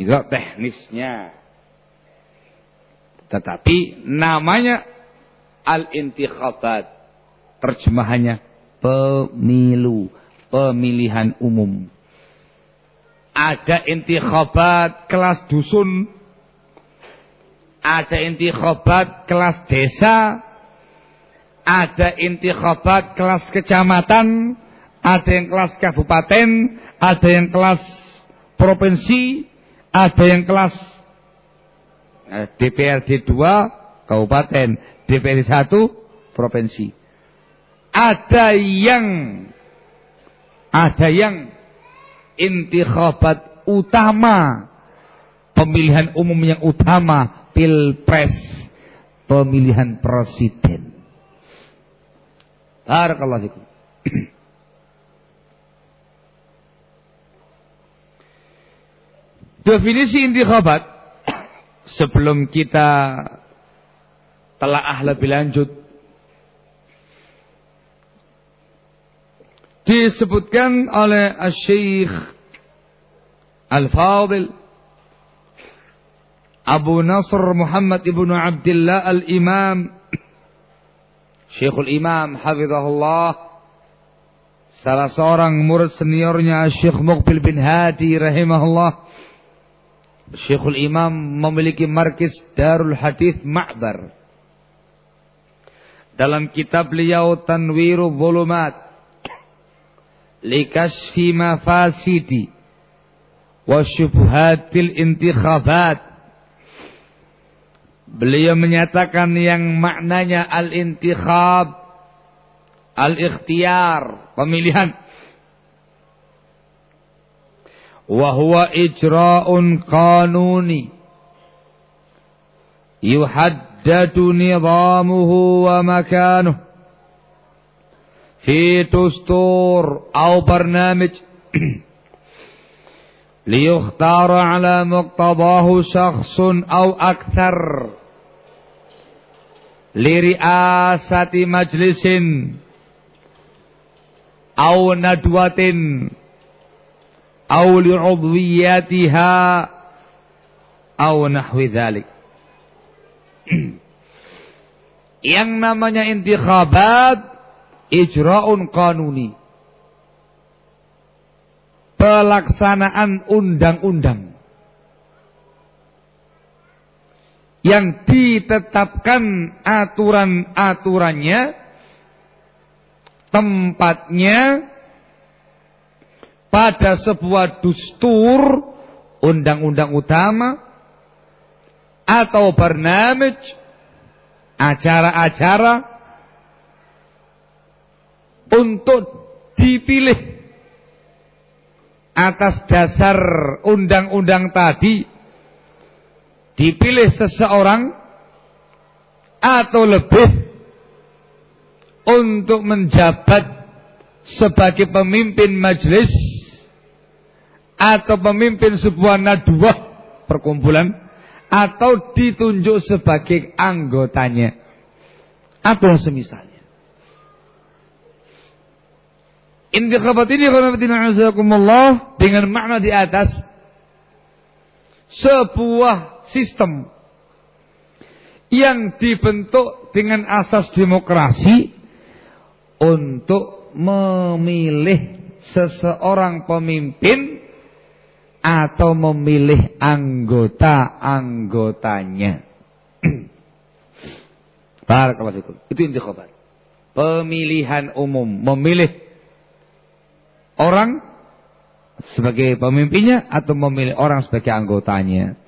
Itu teknisnya. Tetapi namanya al-intikhabat. Terjemahannya pemilu, pemilihan umum. Ada intikhabat kelas dusun, ada intikhabat kelas desa, ada intikhabat kelas kecamatan, ada yang kelas kabupaten, ada yang kelas provinsi, ada yang kelas Eh, DPRD 2 kabupaten, DPRD 1 provinsi. Ada yang ada yang intikhabat utama pemilihan umum yang utama pilpres pemilihan presiden. Barakallahu fikum. Definisi intikhabat sebelum kita telah lebih lanjut disebutkan oleh Syekh Al-Fadil Abu Nasr Muhammad ibnu Abdullah Al-Imam Syekhul Imam Hafizahullah Salah seorang murid seniornya Syekh Muqbil bin Hadi Rahimahullah Syekhul Imam memiliki markis Darul Hadith Ma'bar. Dalam kitab beliau Tanwiru Volumat likashfi mafasidi. Wa syubhatil intikhabat Beliau menyatakan yang maknanya al-intikhab al-ikhtiar pemilihan. Wa huwa ijra'un qanuni. Yuhaddadu nizamuhu wa makanuhu في دستور أو برنامج ليختار على مقتضاه شخص أو أكثر لرئاسة مجلس أو ندوة au li'udwiyatiha au nahwi dhalik. Yang namanya intikhabat ijra'un kanuni. Pelaksanaan undang-undang. Yang ditetapkan aturan-aturannya, tempatnya, pada sebuah dustur undang-undang utama atau bernamaj acara-acara untuk dipilih atas dasar undang-undang tadi dipilih seseorang atau lebih untuk menjabat sebagai pemimpin majelis atau pemimpin sebuah nadwah perkumpulan atau ditunjuk sebagai anggotanya. Atau yang semisalnya. Intikhabat ini dengan makna di atas sebuah sistem yang dibentuk dengan asas demokrasi untuk memilih seseorang pemimpin atau memilih anggota-anggotanya. (clears throat) Barakallahu Itu intikhabat. Pemilihan umum, memilih orang sebagai pemimpinnya atau memilih orang sebagai anggotanya.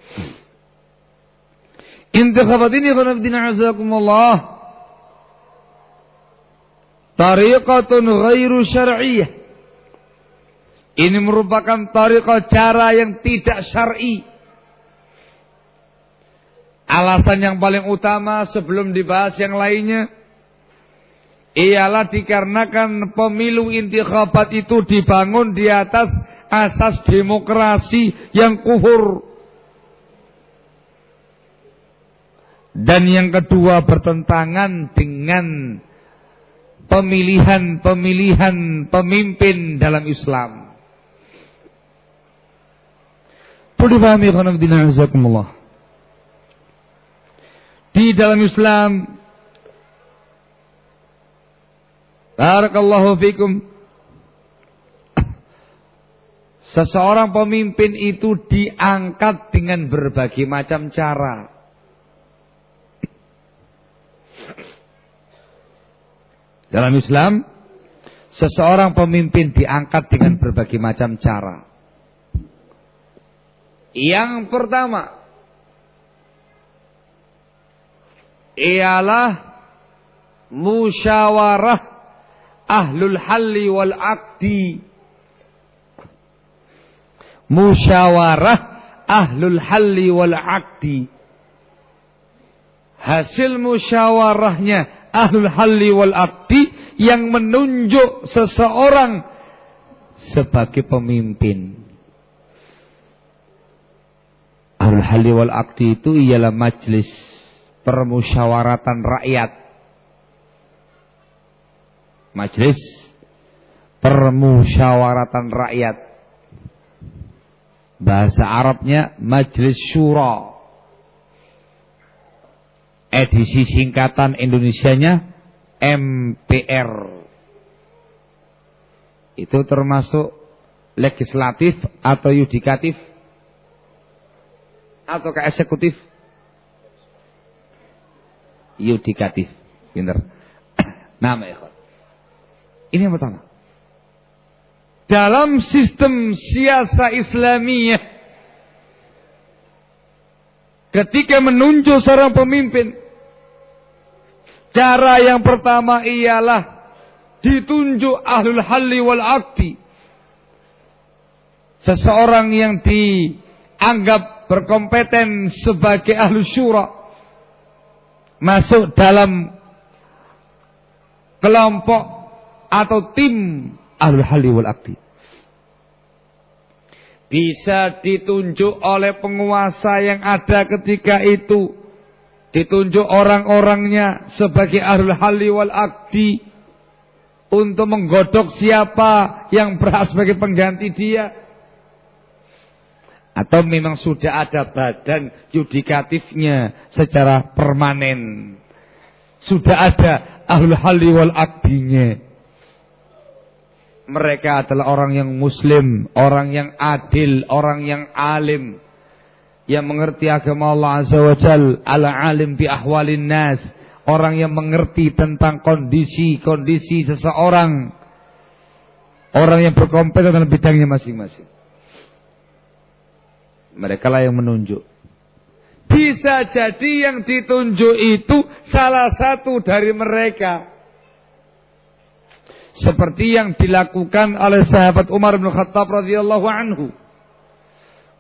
Intikhabat ini khonabdina azakumullah. Tariqatun ghairu syar'iyah. Ini merupakan tariqah cara yang tidak syar'i. Alasan yang paling utama sebelum dibahas yang lainnya ialah dikarenakan pemilu intikhabat itu dibangun di atas asas demokrasi yang kufur. Dan yang kedua bertentangan dengan pemilihan-pemilihan pemimpin dalam Islam. Di dalam Islam Barakallahu fikum Seseorang pemimpin itu diangkat dengan berbagai macam cara. Dalam Islam, seseorang pemimpin diangkat dengan berbagai macam cara. Yang pertama ialah musyawarah ahlul halli wal aqdi. Musyawarah ahlul halli wal aqdi. Hasil musyawarahnya ahlul halli wal akti yang menunjuk seseorang sebagai pemimpin. Ahlul halli wal akti itu ialah majlis permusyawaratan rakyat. Majlis permusyawaratan rakyat. Bahasa Arabnya majlis syura edisi singkatan Indonesianya MPR. Itu termasuk legislatif atau yudikatif atau ke eksekutif? Yudikatif. Pinter. Nama ya. Ini yang pertama. Dalam sistem siasa Islamiyah ketika menunjuk seorang pemimpin Cara yang pertama ialah ditunjuk ahlul halli wal akti. Seseorang yang dianggap berkompeten sebagai ahlu syura. Masuk dalam kelompok atau tim ahlul halli wal akti. Bisa ditunjuk oleh penguasa yang ada ketika itu. Ditunjuk orang-orangnya sebagai ahlul hali wal akdi untuk menggodok siapa yang berhak sebagai pengganti dia. Atau memang sudah ada badan yudikatifnya secara permanen. Sudah ada ahlul hali wal akdinya mereka adalah orang yang muslim, orang yang adil, orang yang alim, yang mengerti agama Allah Azza wa Jal, ala alim bi ahwalin nas, orang yang mengerti tentang kondisi-kondisi seseorang, orang yang berkompeten dalam bidangnya masing-masing. Mereka lah yang menunjuk. Bisa jadi yang ditunjuk itu salah satu dari mereka. Seperti yang dilakukan oleh sahabat Umar bin Khattab radhiyallahu anhu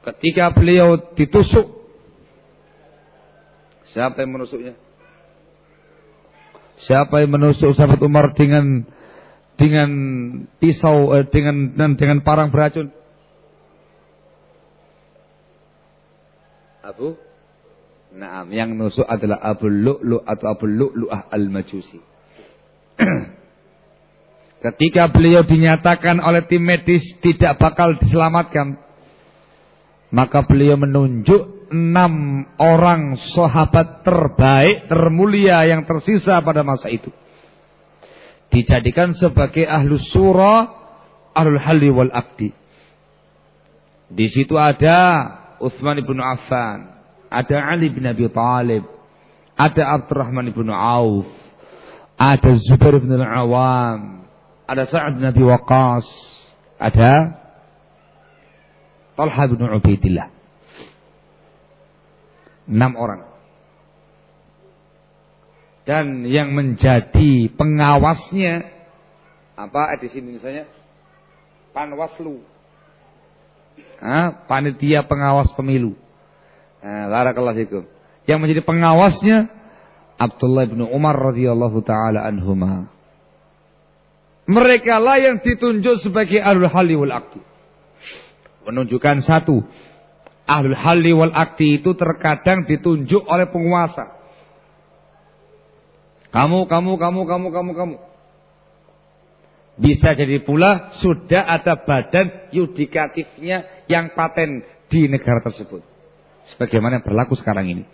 Ketika beliau ditusuk, siapa yang menusuknya? Siapa yang menusuk sahabat Umar dengan dengan pisau eh, dengan dengan parang beracun? Abu Naam, yang nusuk adalah Abu Lu'lu atau Abu Lu'lu'ah al-Majusi. (clears throat) Ketika beliau dinyatakan oleh tim medis tidak bakal diselamatkan, maka beliau menunjuk enam orang sahabat terbaik, termulia yang tersisa pada masa itu. Dijadikan sebagai ahlu surah, ahlul halli wal akdi. Di situ ada Uthman ibn Affan, ada Ali bin Abi Talib, ada Abdurrahman ibn Auf, ada Zubair bin Al-Awam, ada Sa'ad bin Abi ada Talha bin Ubaidillah. Enam orang. Dan yang menjadi pengawasnya apa di sini misalnya Panwaslu panitia pengawas pemilu. Nah. Yang menjadi pengawasnya Abdullah bin Umar radhiyallahu taala anhuma. Mereka lah yang ditunjuk sebagai ahlul halli wal akdi. Menunjukkan satu, ahlul halli wal akdi itu terkadang ditunjuk oleh penguasa. Kamu, kamu, kamu, kamu, kamu, kamu. Bisa jadi pula sudah ada badan yudikatifnya yang paten di negara tersebut. Sebagaimana yang berlaku sekarang ini.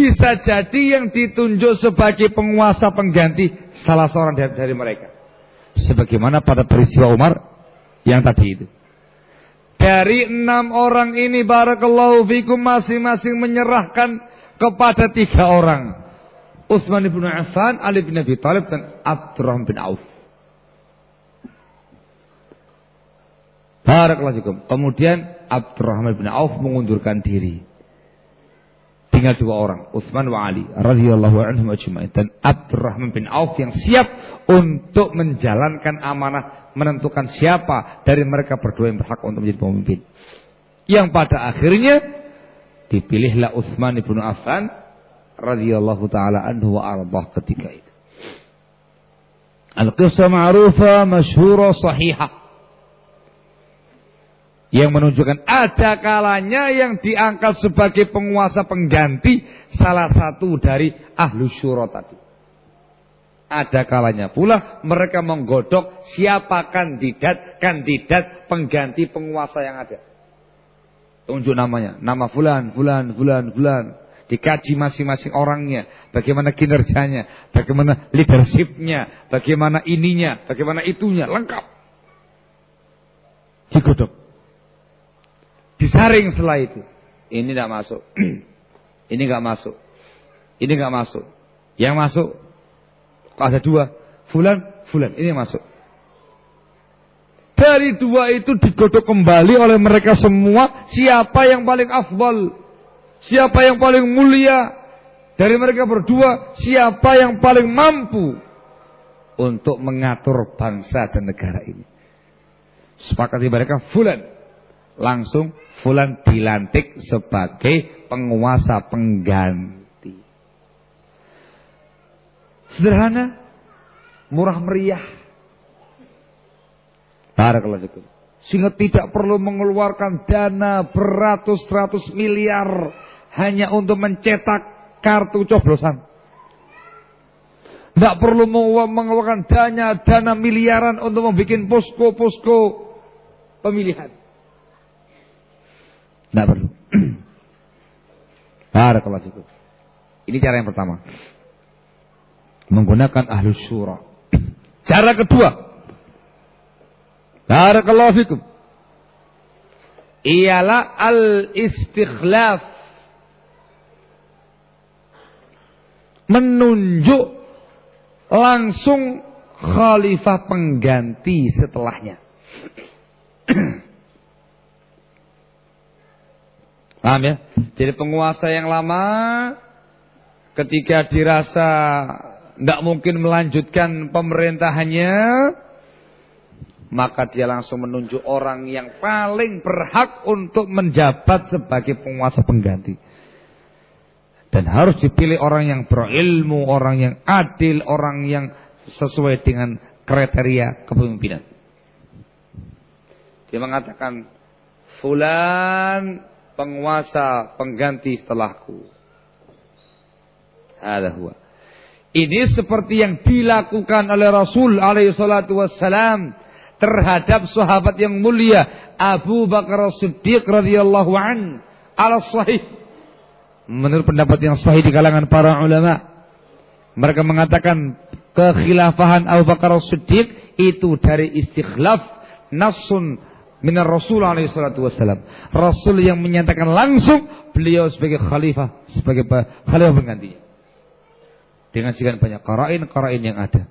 Bisa jadi yang ditunjuk sebagai penguasa pengganti salah seorang dari, dari mereka. Sebagaimana pada peristiwa Umar yang tadi itu. Dari enam orang ini barakallahu fikum masing-masing menyerahkan kepada tiga orang. Utsman bin Affan, Ali bin Abi Thalib dan Abdurrahman bin Auf. Barakallahu Kemudian Abdurrahman bin Auf mengundurkan diri. Tinggal dua orang, Utsman wa Ali radhiyallahu anhum ajma'in dan Abdurrahman bin Auf yang siap untuk menjalankan amanah menentukan siapa dari mereka berdua yang berhak untuk menjadi pemimpin. Yang pada akhirnya dipilihlah Utsman bin Affan radhiyallahu taala anhu wa arbah ketika itu. Al-qissah ma'rufa masyhura sahihah. Yang menunjukkan ada kalanya yang diangkat sebagai penguasa pengganti salah satu dari ahlu syuro tadi. Ada kalanya pula mereka menggodok siapa kandidat-kandidat pengganti penguasa yang ada. Tunjuk namanya. Nama fulan, fulan, fulan, fulan. Dikaji masing-masing orangnya. Bagaimana kinerjanya. Bagaimana leadershipnya. Bagaimana ininya. Bagaimana itunya. Lengkap. Digodok. Disaring setelah itu. Ini tidak (clears throat) masuk. ini nggak masuk. Ini nggak masuk. Yang masuk. Ada dua. Fulan, fulan. Ini yang masuk. Dari dua itu digodok kembali oleh mereka semua. Siapa yang paling afdal. Siapa yang paling mulia dari mereka berdua? Siapa yang paling mampu untuk mengatur bangsa dan negara ini? Sepakati mereka Fulan. Langsung Fulan dilantik sebagai penguasa pengganti. Sederhana, murah meriah. Barakallahu fikum. Sehingga tidak perlu mengeluarkan dana beratus-ratus miliar hanya untuk mencetak kartu coblosan. Tidak perlu mengeluarkan dana dana miliaran untuk membuat posko-posko pemilihan. Tidak perlu. (clears throat) Barakallahu fikum. Ini cara yang pertama. Menggunakan ahlu syura. (clears throat) Cara kedua. Barakallahu fikum. Ialah al-istikhlaf menunjuk langsung khalifah pengganti setelahnya. (clears throat) Paham ya? Jadi penguasa yang lama ketika dirasa tidak mungkin melanjutkan pemerintahannya, maka dia langsung menunjuk orang yang paling berhak untuk menjabat sebagai penguasa pengganti. Dan harus dipilih orang yang berilmu, orang yang adil, orang yang sesuai dengan kriteria kepemimpinan. Dia mengatakan, Fulan penguasa pengganti setelahku. Ada huwa. Ini seperti yang dilakukan oleh Rasul alaihi salatu wassalam terhadap sahabat yang mulia Abu Bakar Siddiq radhiyallahu an ala sahih menurut pendapat yang sahih di kalangan para ulama mereka mengatakan kekhilafahan Abu Bakar Siddiq itu dari istikhlaf nasun minar Rasul alaihi salatu wassalam Rasul yang menyatakan langsung beliau sebagai khalifah sebagai khalifah penggantinya dengan sekian banyak karain-karain yang ada.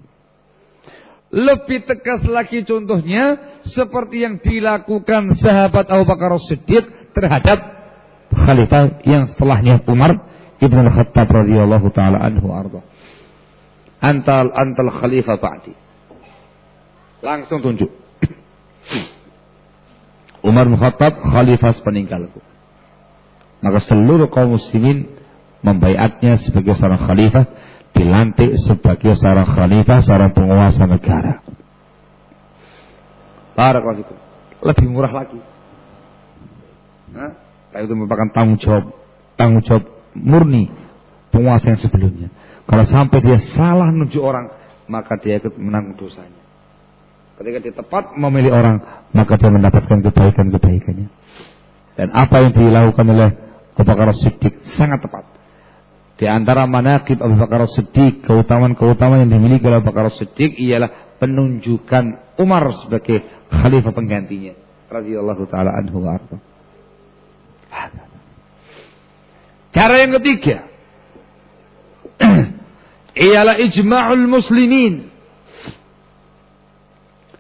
Lebih tegas lagi contohnya seperti yang dilakukan sahabat Abu Bakar Siddiq terhadap khalifah yang setelahnya Umar Ibnu Khattab radhiyallahu taala anhu arda. Antal antal khalifah ba'di. Langsung tunjuk. Umar bin Khattab khalifah peninggalku. Maka seluruh kaum muslimin membaiatnya sebagai seorang khalifah dilantik sebagai seorang khalifah, seorang penguasa negara. Barakallahu Lebih murah lagi. Nah, itu merupakan tanggung jawab, tanggung jawab murni penguasa yang sebelumnya. Kalau sampai dia salah menuju orang, maka dia ikut menanggung dosanya. Ketika dia tepat memilih orang, maka dia mendapatkan kebaikan-kebaikannya. Dan apa yang dilakukan oleh Abu Bakar Siddiq sangat tepat. Di antara manakib Abu Bakar Siddiq, keutamaan-keutamaan yang dimiliki oleh Abu Bakar Siddiq ialah penunjukan Umar sebagai khalifah penggantinya. Radhiyallahu taala anhu wa arda. Cara yang ketiga (clears throat) ialah ijma'ul muslimin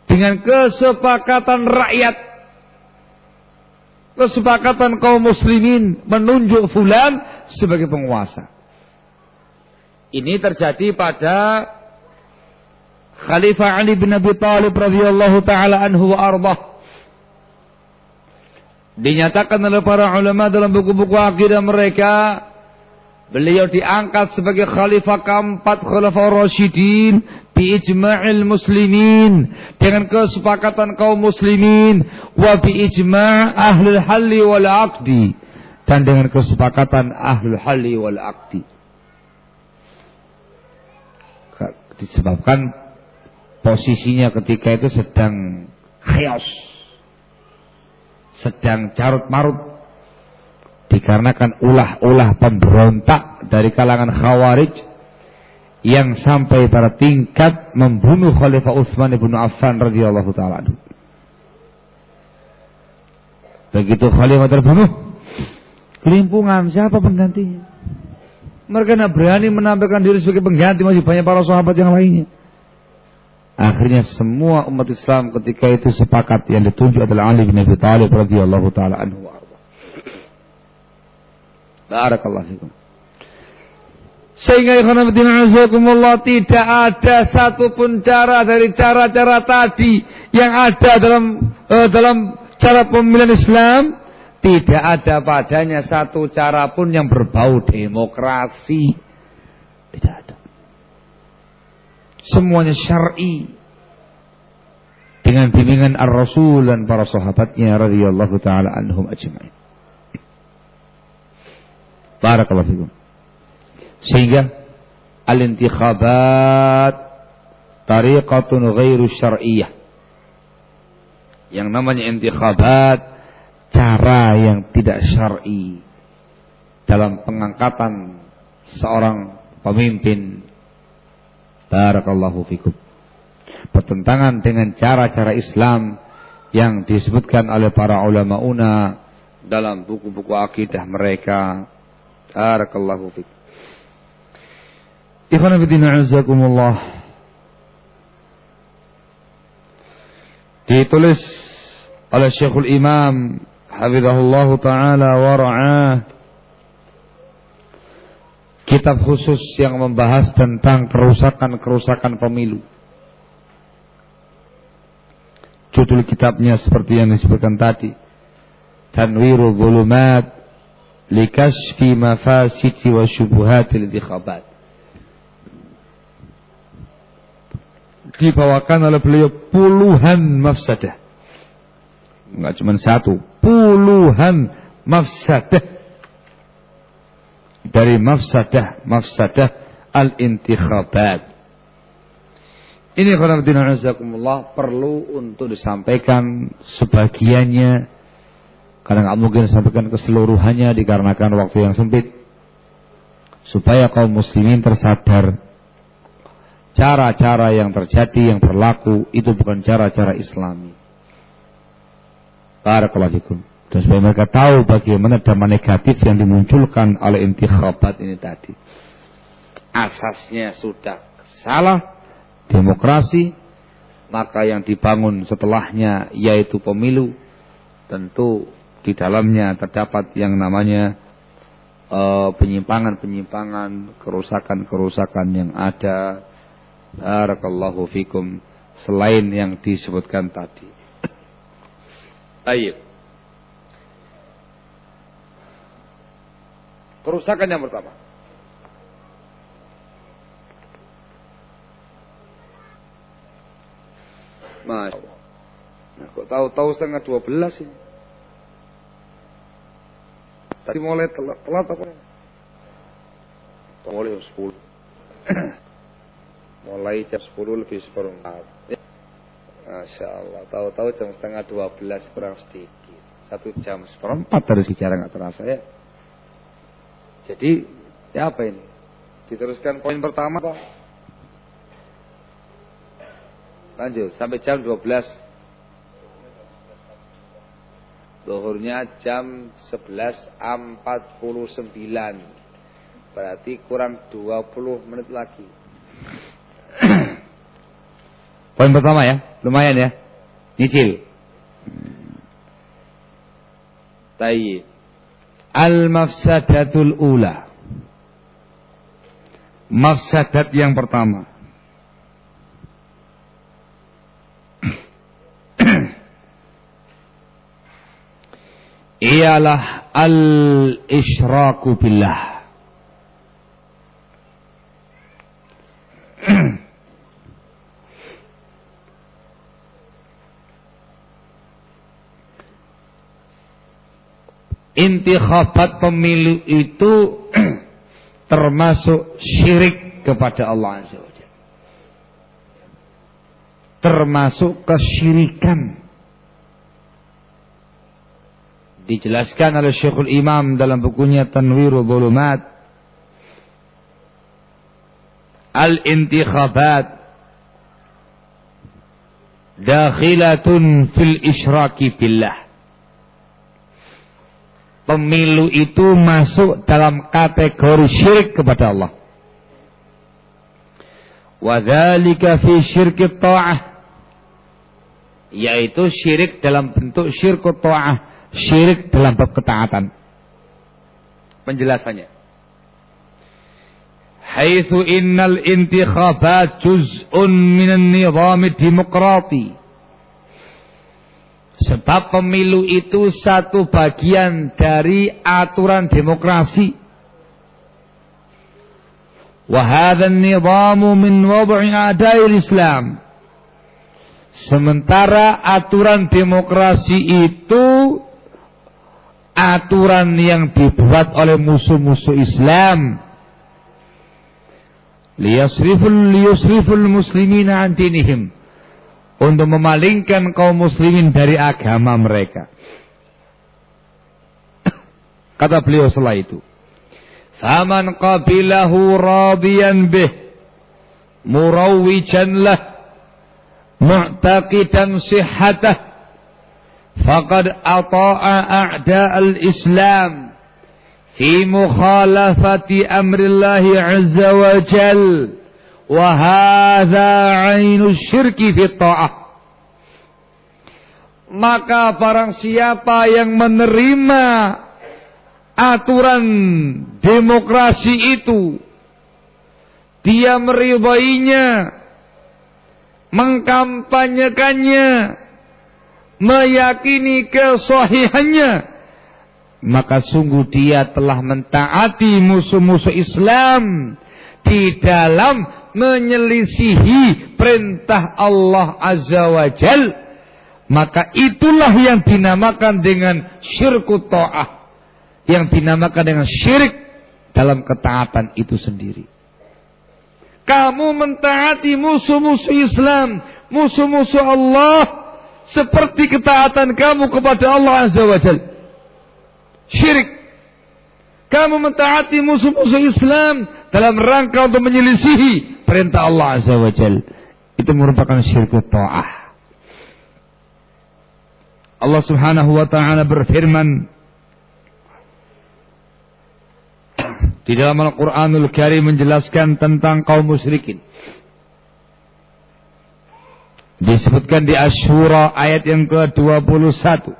dengan kesepakatan rakyat kesepakatan kaum muslimin menunjuk fulan sebagai penguasa ini terjadi pada Khalifah Ali bin Abi Thalib radhiyallahu taala anhu wa ardah. Dinyatakan oleh para ulama dalam buku-buku akidah mereka Beliau diangkat sebagai khalifah keempat khalifah Rasyidin bi ijma'il muslimin. Dengan kesepakatan kaum muslimin. Wa bi ijma' ahli halli wal aqdi. Dan dengan kesepakatan ahli halli wal aqdi. disebabkan posisinya ketika itu sedang chaos. Sedang carut marut. Dikarenakan ulah-ulah pemberontak dari kalangan khawarij yang sampai pada tingkat membunuh Khalifah Utsman bin Affan radhiyallahu taala Begitu Khalifah terbunuh, kelimpungan siapa penggantinya? Mereka tidak berani menampilkan diri sebagai pengganti masih banyak para sahabat yang lainnya. Akhirnya semua umat Islam ketika itu sepakat yang ditunjuk adalah Ali bin Abi Thalib radhiyallahu taala anhu Barakallahu fikum. Sehingga azakumullah tidak ada satupun cara dari cara-cara tadi yang ada dalam uh, dalam cara pemilihan Islam tidak ada padanya satu cara pun yang berbau demokrasi. Tidak ada. Semuanya syar'i. Dengan bimbingan Ar-Rasul dan para sahabatnya radhiyallahu taala anhum ajma'in. Barakallahu fikum. Sehingga al-intikhabat tariqatun ghairu syar'iyyah. Yang namanya intikhabat cara yang tidak syar'i dalam pengangkatan seorang pemimpin. Barakallahu fikum. Bertentangan dengan cara-cara Islam yang disebutkan oleh para ulama una dalam buku-buku akidah mereka. Barakallahu fikum. Ikhwan fillah Ditulis oleh Syekhul Imam hafizahullah taala wa ra'ah kitab khusus yang membahas tentang kerusakan-kerusakan pemilu. Judul kitabnya seperti yang disebutkan tadi. Tanwiru Zulumat Likashfi Mafasiti wa Syubuhatil Intikhabat. Dibawakan oleh beliau puluhan mafsadah. Enggak cuma satu, puluhan mafsadah. Dari mafsadah, mafsadah al-intikhabat. Ini azakumullah perlu untuk disampaikan sebagiannya. Karena nggak mungkin disampaikan keseluruhannya dikarenakan waktu yang sempit. Supaya kaum muslimin tersadar cara-cara yang terjadi yang berlaku itu bukan cara-cara islami. Barakallahu. Dan supaya mereka tahu bagaimana dampak negatif yang dimunculkan oleh intikhabat ini tadi. Asasnya sudah salah, demokrasi, maka yang dibangun setelahnya yaitu pemilu, tentu di dalamnya terdapat yang namanya eh, penyimpangan-penyimpangan, kerusakan-kerusakan yang ada, Barakallahu fikum selain yang disebutkan tadi. Ayo. Kerusakan yang pertama. Masya Allah. Nah, kok tahu-tahu setengah dua belas ini? Tadi mulai telat, telat apa? Mulai sepuluh. Mulai jam 10 lebih seperempat. Masya Allah, tahu-tahu jam setengah 12 kurang sedikit. Satu jam seperempat dari sejarah nggak terasa ya. Jadi, ya apa ini? Diteruskan poin pertama Pak. Lanjut, sampai jam 12. Dohurnya jam 11.49. Berarti kurang 20 menit lagi. Poin pertama ya, lumayan ya. Nyicil. Tayyib. Al-mafsadatul ula. Mafsadat yang pertama. Ialah al-isyraku billah. Intikhabat pemilu itu (clears throat) termasuk syirik kepada Allah Azza wa Termasuk kesyirikan. Dijelaskan oleh Syekhul Imam dalam bukunya Tanwirul Bulumat. Al-intikhabat dakhilatun fil isyraki billah pemilu itu masuk dalam kategori syirik kepada Allah. Wadhalika fi syirki ta'ah. Yaitu syirik dalam bentuk syirku ta'ah. Syirik dalam bab ketaatan. Penjelasannya. Haithu innal intikhabat juz'un minan nizami demokrati Sebab pemilu itu satu bagian dari aturan demokrasi. Wahada nizamu min wad'i adail Islam. Sementara aturan demokrasi itu aturan yang dibuat oleh musuh-musuh Islam. Liyasriful liyasriful muslimina an dinihim untuk memalingkan kaum muslimin dari agama mereka. Kata beliau setelah itu. Faman qabilahu radiyan bih murawwijan lah mu'taqidan sihhatah faqad ata'a a'da al-islam fi mukhalafati amrillahi azza wa jalla Wahada ainu syirki fi ta'ah. Maka barang siapa yang menerima aturan demokrasi itu, dia meridainya, mengkampanyekannya, meyakini kesahihannya, maka sungguh dia telah mentaati musuh-musuh Islam di dalam menyelisihi perintah Allah Azza wa Jal, maka itulah yang dinamakan dengan syirku ta'ah. Yang dinamakan dengan syirik dalam ketaatan itu sendiri. Kamu mentaati musuh-musuh Islam, musuh-musuh Allah, seperti ketaatan kamu kepada Allah Azza wa Jal. Syirik. Kamu mentaati musuh-musuh Islam dalam rangka untuk menyelisihi perintah Allah Azza wa Jal. Itu merupakan syirik ta'ah. Allah Subhanahu wa taala berfirman di dalam Al-Qur'anul Karim menjelaskan tentang kaum musyrikin. Disebutkan di Asyura ayat yang ke-21.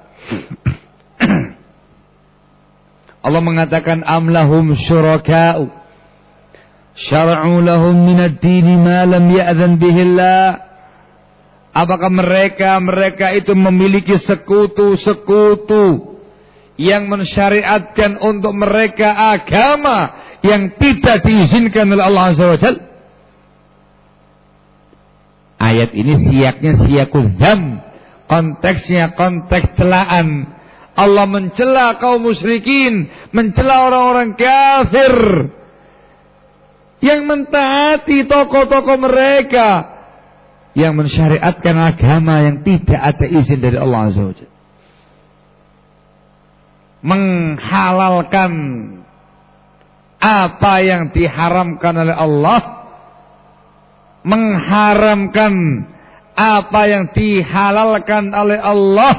Allah mengatakan amlahum syuraka'u syara'u lahum minad dini ma lam ya'zan bihillah Apakah mereka mereka itu memiliki sekutu-sekutu yang mensyariatkan untuk mereka agama yang tidak diizinkan oleh Allah Azza wa Jalla? Ayat ini siaknya siakul dham. Konteksnya konteks celaan. Allah mencela kaum musyrikin. Mencela orang-orang kafir. Yang mentaati tokoh-tokoh mereka. Yang mensyariatkan agama yang tidak ada izin dari Allah Azza Menghalalkan apa yang diharamkan oleh Allah mengharamkan apa yang dihalalkan oleh Allah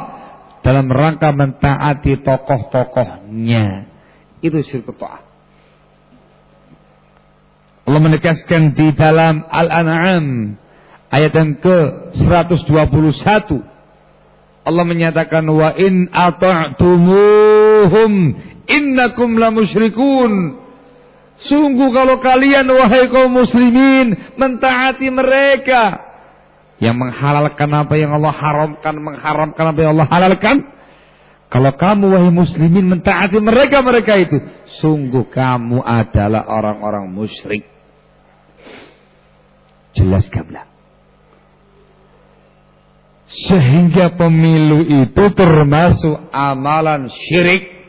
dalam rangka mentaati tokoh-tokohnya. Itu syirik ta'ah. Allah menegaskan di dalam Al-An'am ayat yang ke-121 Allah menyatakan wa in ata'tumuhum innakum la musyrikun Sungguh kalau kalian wahai kaum muslimin mentaati mereka yang menghalalkan apa yang Allah haramkan, mengharamkan apa yang Allah halalkan. Kalau kamu wahai muslimin mentaati mereka mereka itu, sungguh kamu adalah orang-orang musyrik. Jelas gamblang. Sehingga pemilu itu termasuk amalan syirik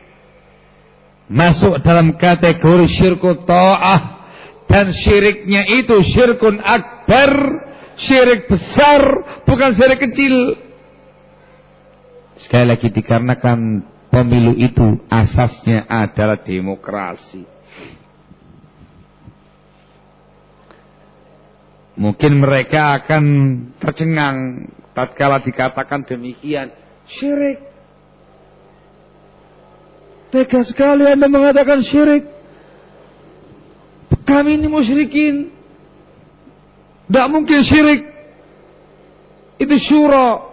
masuk dalam kategori syirku ta'ah dan syiriknya itu syirkun akbar syirik besar bukan syirik kecil sekali lagi dikarenakan pemilu itu asasnya adalah demokrasi mungkin mereka akan tercengang tatkala dikatakan demikian syirik Tega sekali Anda mengatakan syirik. Kami ini musyrikin. Tidak mungkin syirik. Itu syura.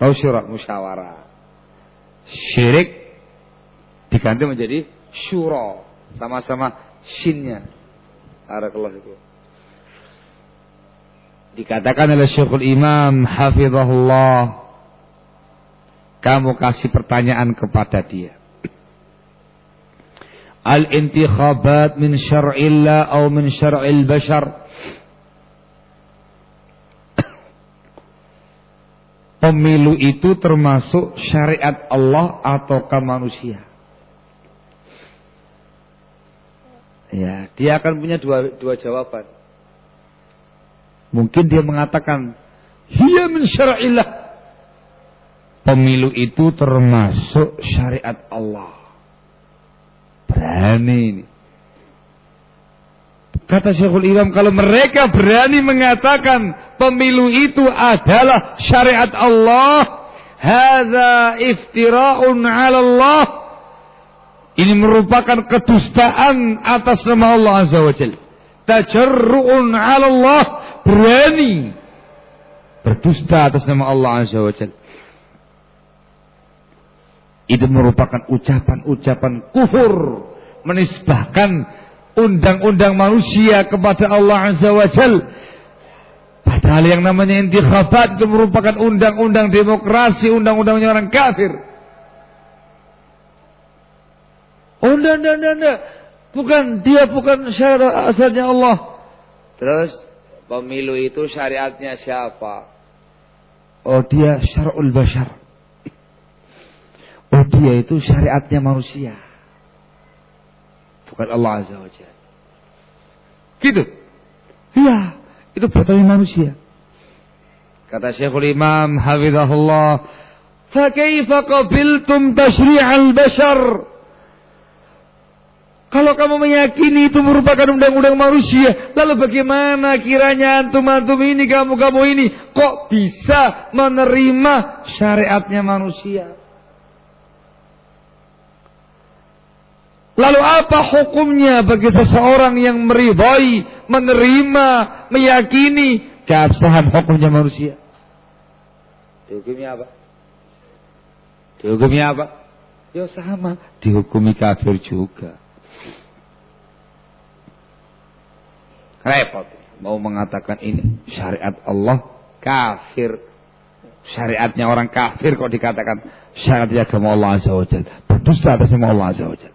Tahu syura musyawarah. Syirik diganti menjadi syura. Sama-sama shinnya. Barakallah itu. Dikatakan oleh Syekhul Imam Hafizahullah kamu kasih pertanyaan kepada dia. Al-intikhabat min syar'illah atau min syar'il bashar. Pemilu itu termasuk syariat Allah ataukah manusia? Ya, dia akan punya dua, dua jawaban. Mungkin dia mengatakan, "Hiya min syar'illah." pemilu itu termasuk syariat Allah. Berani ini. Kata Syekhul Imam, kalau mereka berani mengatakan pemilu itu adalah syariat Allah, hadza iftira'un 'ala Allah. Ini merupakan kedustaan atas nama Allah Azza wa Jalla. Tajarru'un 'ala Allah, berani berdusta atas nama Allah Azza wa Jalla itu merupakan ucapan-ucapan kufur menisbahkan undang-undang manusia kepada Allah Azza wa Jal padahal yang namanya intikhabat itu merupakan undang-undang demokrasi undang-undangnya orang kafir oh enggak, enggak, enggak. bukan dia bukan syarat asalnya Allah terus Pemilu itu syariatnya siapa? Oh dia syar'ul bashar. Oh dia itu syariatnya manusia. Bukan Allah Azza wa Jalla. Gitu. Iya, itu buatannya manusia. Kata Syekhul Imam Hafizahullah, "Fakaifa qabiltum tasyri'al bashar?" Kalau kamu meyakini itu merupakan undang-undang manusia, lalu bagaimana kiranya antum-antum ini, kamu-kamu ini, kok bisa menerima syariatnya manusia? Lalu apa hukumnya bagi seseorang yang meridhai, menerima, meyakini keabsahan hukumnya manusia? Dihukumi apa? Dihukumi apa? Ya sama, dihukumi kafir juga. Repot. Mau mengatakan ini syariat Allah kafir. Syariatnya orang kafir kok dikatakan syariatnya agama Allah Azza wa Jal. Berdusta atas nama Allah Azza wa Jal.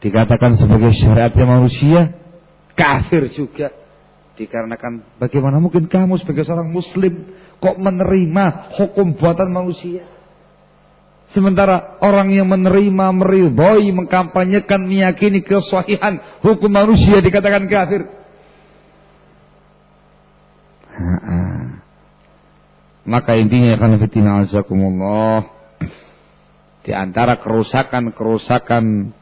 Dikatakan sebagai syariatnya manusia kafir juga. Dikarenakan bagaimana mungkin kamu sebagai seorang muslim kok menerima hukum buatan manusia? Sementara orang yang menerima, meridhoi, mengkampanyekan, meyakini kesahihan hukum manusia dikatakan kafir. Maka intinya ya fitina azakumullah di antara kerusakan-kerusakan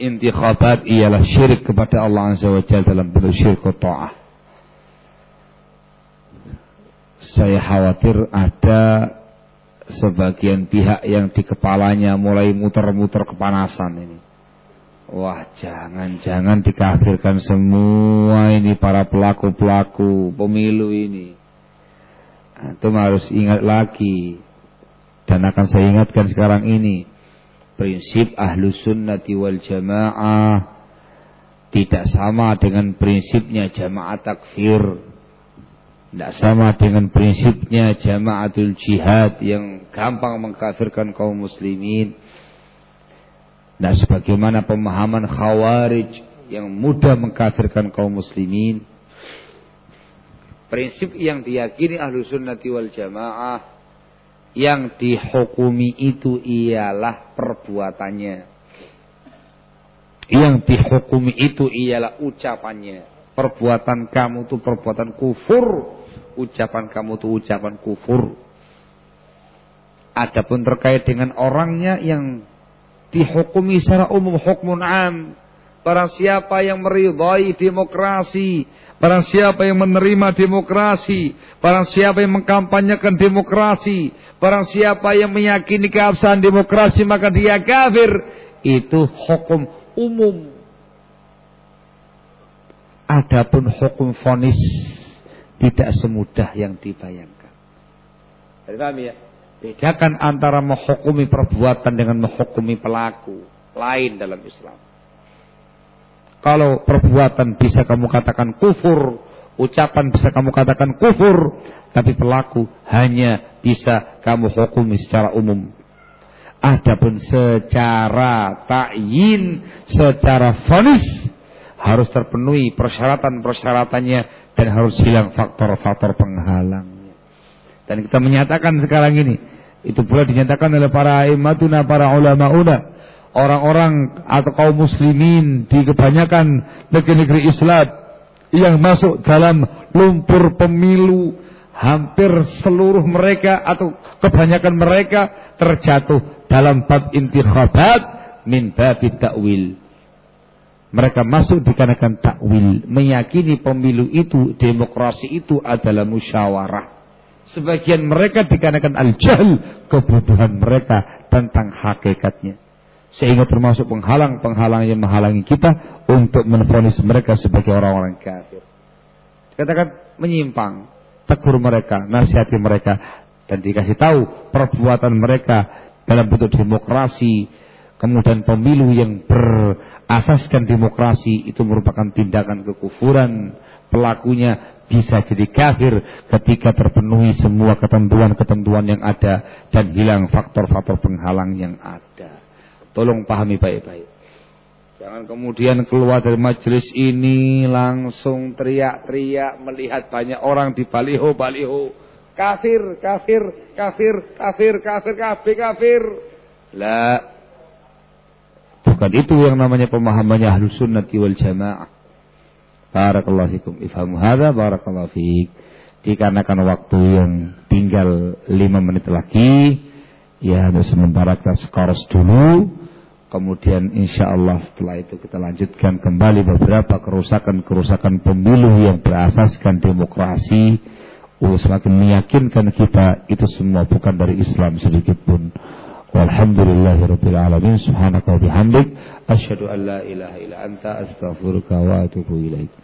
intikhabat ialah syirik kepada Allah Azza wa Jalla dalam bentuk syirik ta'ah. Saya khawatir ada sebagian pihak yang di kepalanya mulai muter-muter kepanasan ini. Wah jangan-jangan dikafirkan semua ini para pelaku-pelaku pemilu ini. Itu harus ingat lagi. Dan akan saya ingatkan sekarang ini. Prinsip ahlu sunnati wal jamaah. Tidak sama dengan prinsipnya jamaah takfir. Tidak sama dengan prinsipnya jamaatul jihad yang gampang mengkafirkan kaum muslimin. Tidak sebagaimana pemahaman khawarij yang mudah mengkafirkan kaum muslimin. Prinsip yang diyakini ahlu sunnati wal jamaah yang dihukumi itu ialah perbuatannya. Yang dihukumi itu ialah ucapannya. Perbuatan kamu itu perbuatan kufur ucapan kamu itu ucapan kufur. Adapun terkait dengan orangnya yang dihukumi secara umum hukmun am. Barang siapa yang meridhai demokrasi, barang siapa yang menerima demokrasi, barang siapa yang mengkampanyekan demokrasi, barang siapa yang meyakini keabsahan demokrasi maka dia kafir. Itu hukum umum. Adapun hukum fonis tidak semudah yang dibayangkan. Paham ya? Bedakan antara menghukumi perbuatan dengan menghukumi pelaku. Lain dalam Islam. Kalau perbuatan bisa kamu katakan kufur, ucapan bisa kamu katakan kufur, tapi pelaku hanya bisa kamu hukumi secara umum. Adapun secara ta'yin, secara fonis harus terpenuhi persyaratan-persyaratannya dan harus hilang faktor-faktor penghalangnya. Dan kita menyatakan sekarang ini, itu pula dinyatakan oleh para imatuna, para ulama-una, orang-orang atau kaum muslimin di kebanyakan negeri-negeri Islam yang masuk dalam lumpur pemilu hampir seluruh mereka atau kebanyakan mereka terjatuh dalam bab intikhabat min babit ta'wil mereka masuk dikarenakan takwil, meyakini pemilu itu, demokrasi itu adalah musyawarah. Sebagian mereka dikarenakan al-jahl, kebutuhan mereka tentang hakikatnya. Sehingga termasuk penghalang-penghalang yang menghalangi kita untuk menfonis mereka sebagai orang-orang kafir. Katakan menyimpang, tegur mereka, nasihati mereka dan dikasih tahu perbuatan mereka dalam bentuk demokrasi, kemudian pemilu yang berasaskan demokrasi itu merupakan tindakan kekufuran pelakunya bisa jadi kafir ketika terpenuhi semua ketentuan-ketentuan yang ada dan hilang faktor-faktor penghalang yang ada. Tolong pahami baik-baik. Jangan kemudian keluar dari majelis ini langsung teriak-teriak melihat banyak orang di baliho baliho kafir kafir kafir kafir kafir kafir kafir. La bukan itu yang namanya pemahamannya ahlus sunnati wal jamaah. Barakallahu fikum. Ifhamu hadza barakallahu fiik. Dikarenakan waktu yang tinggal lima menit lagi, ya sementara kita skors dulu Kemudian insya Allah setelah itu kita lanjutkan kembali beberapa kerusakan-kerusakan pemilu yang berasaskan demokrasi. Uh, semakin meyakinkan kita itu semua bukan dari Islam sedikit pun. Walhamdulillahirabbil alamin subhanaka wa bihamdik asyhadu an la ilaha illa anta astaghfiruka wa atubu ilaik.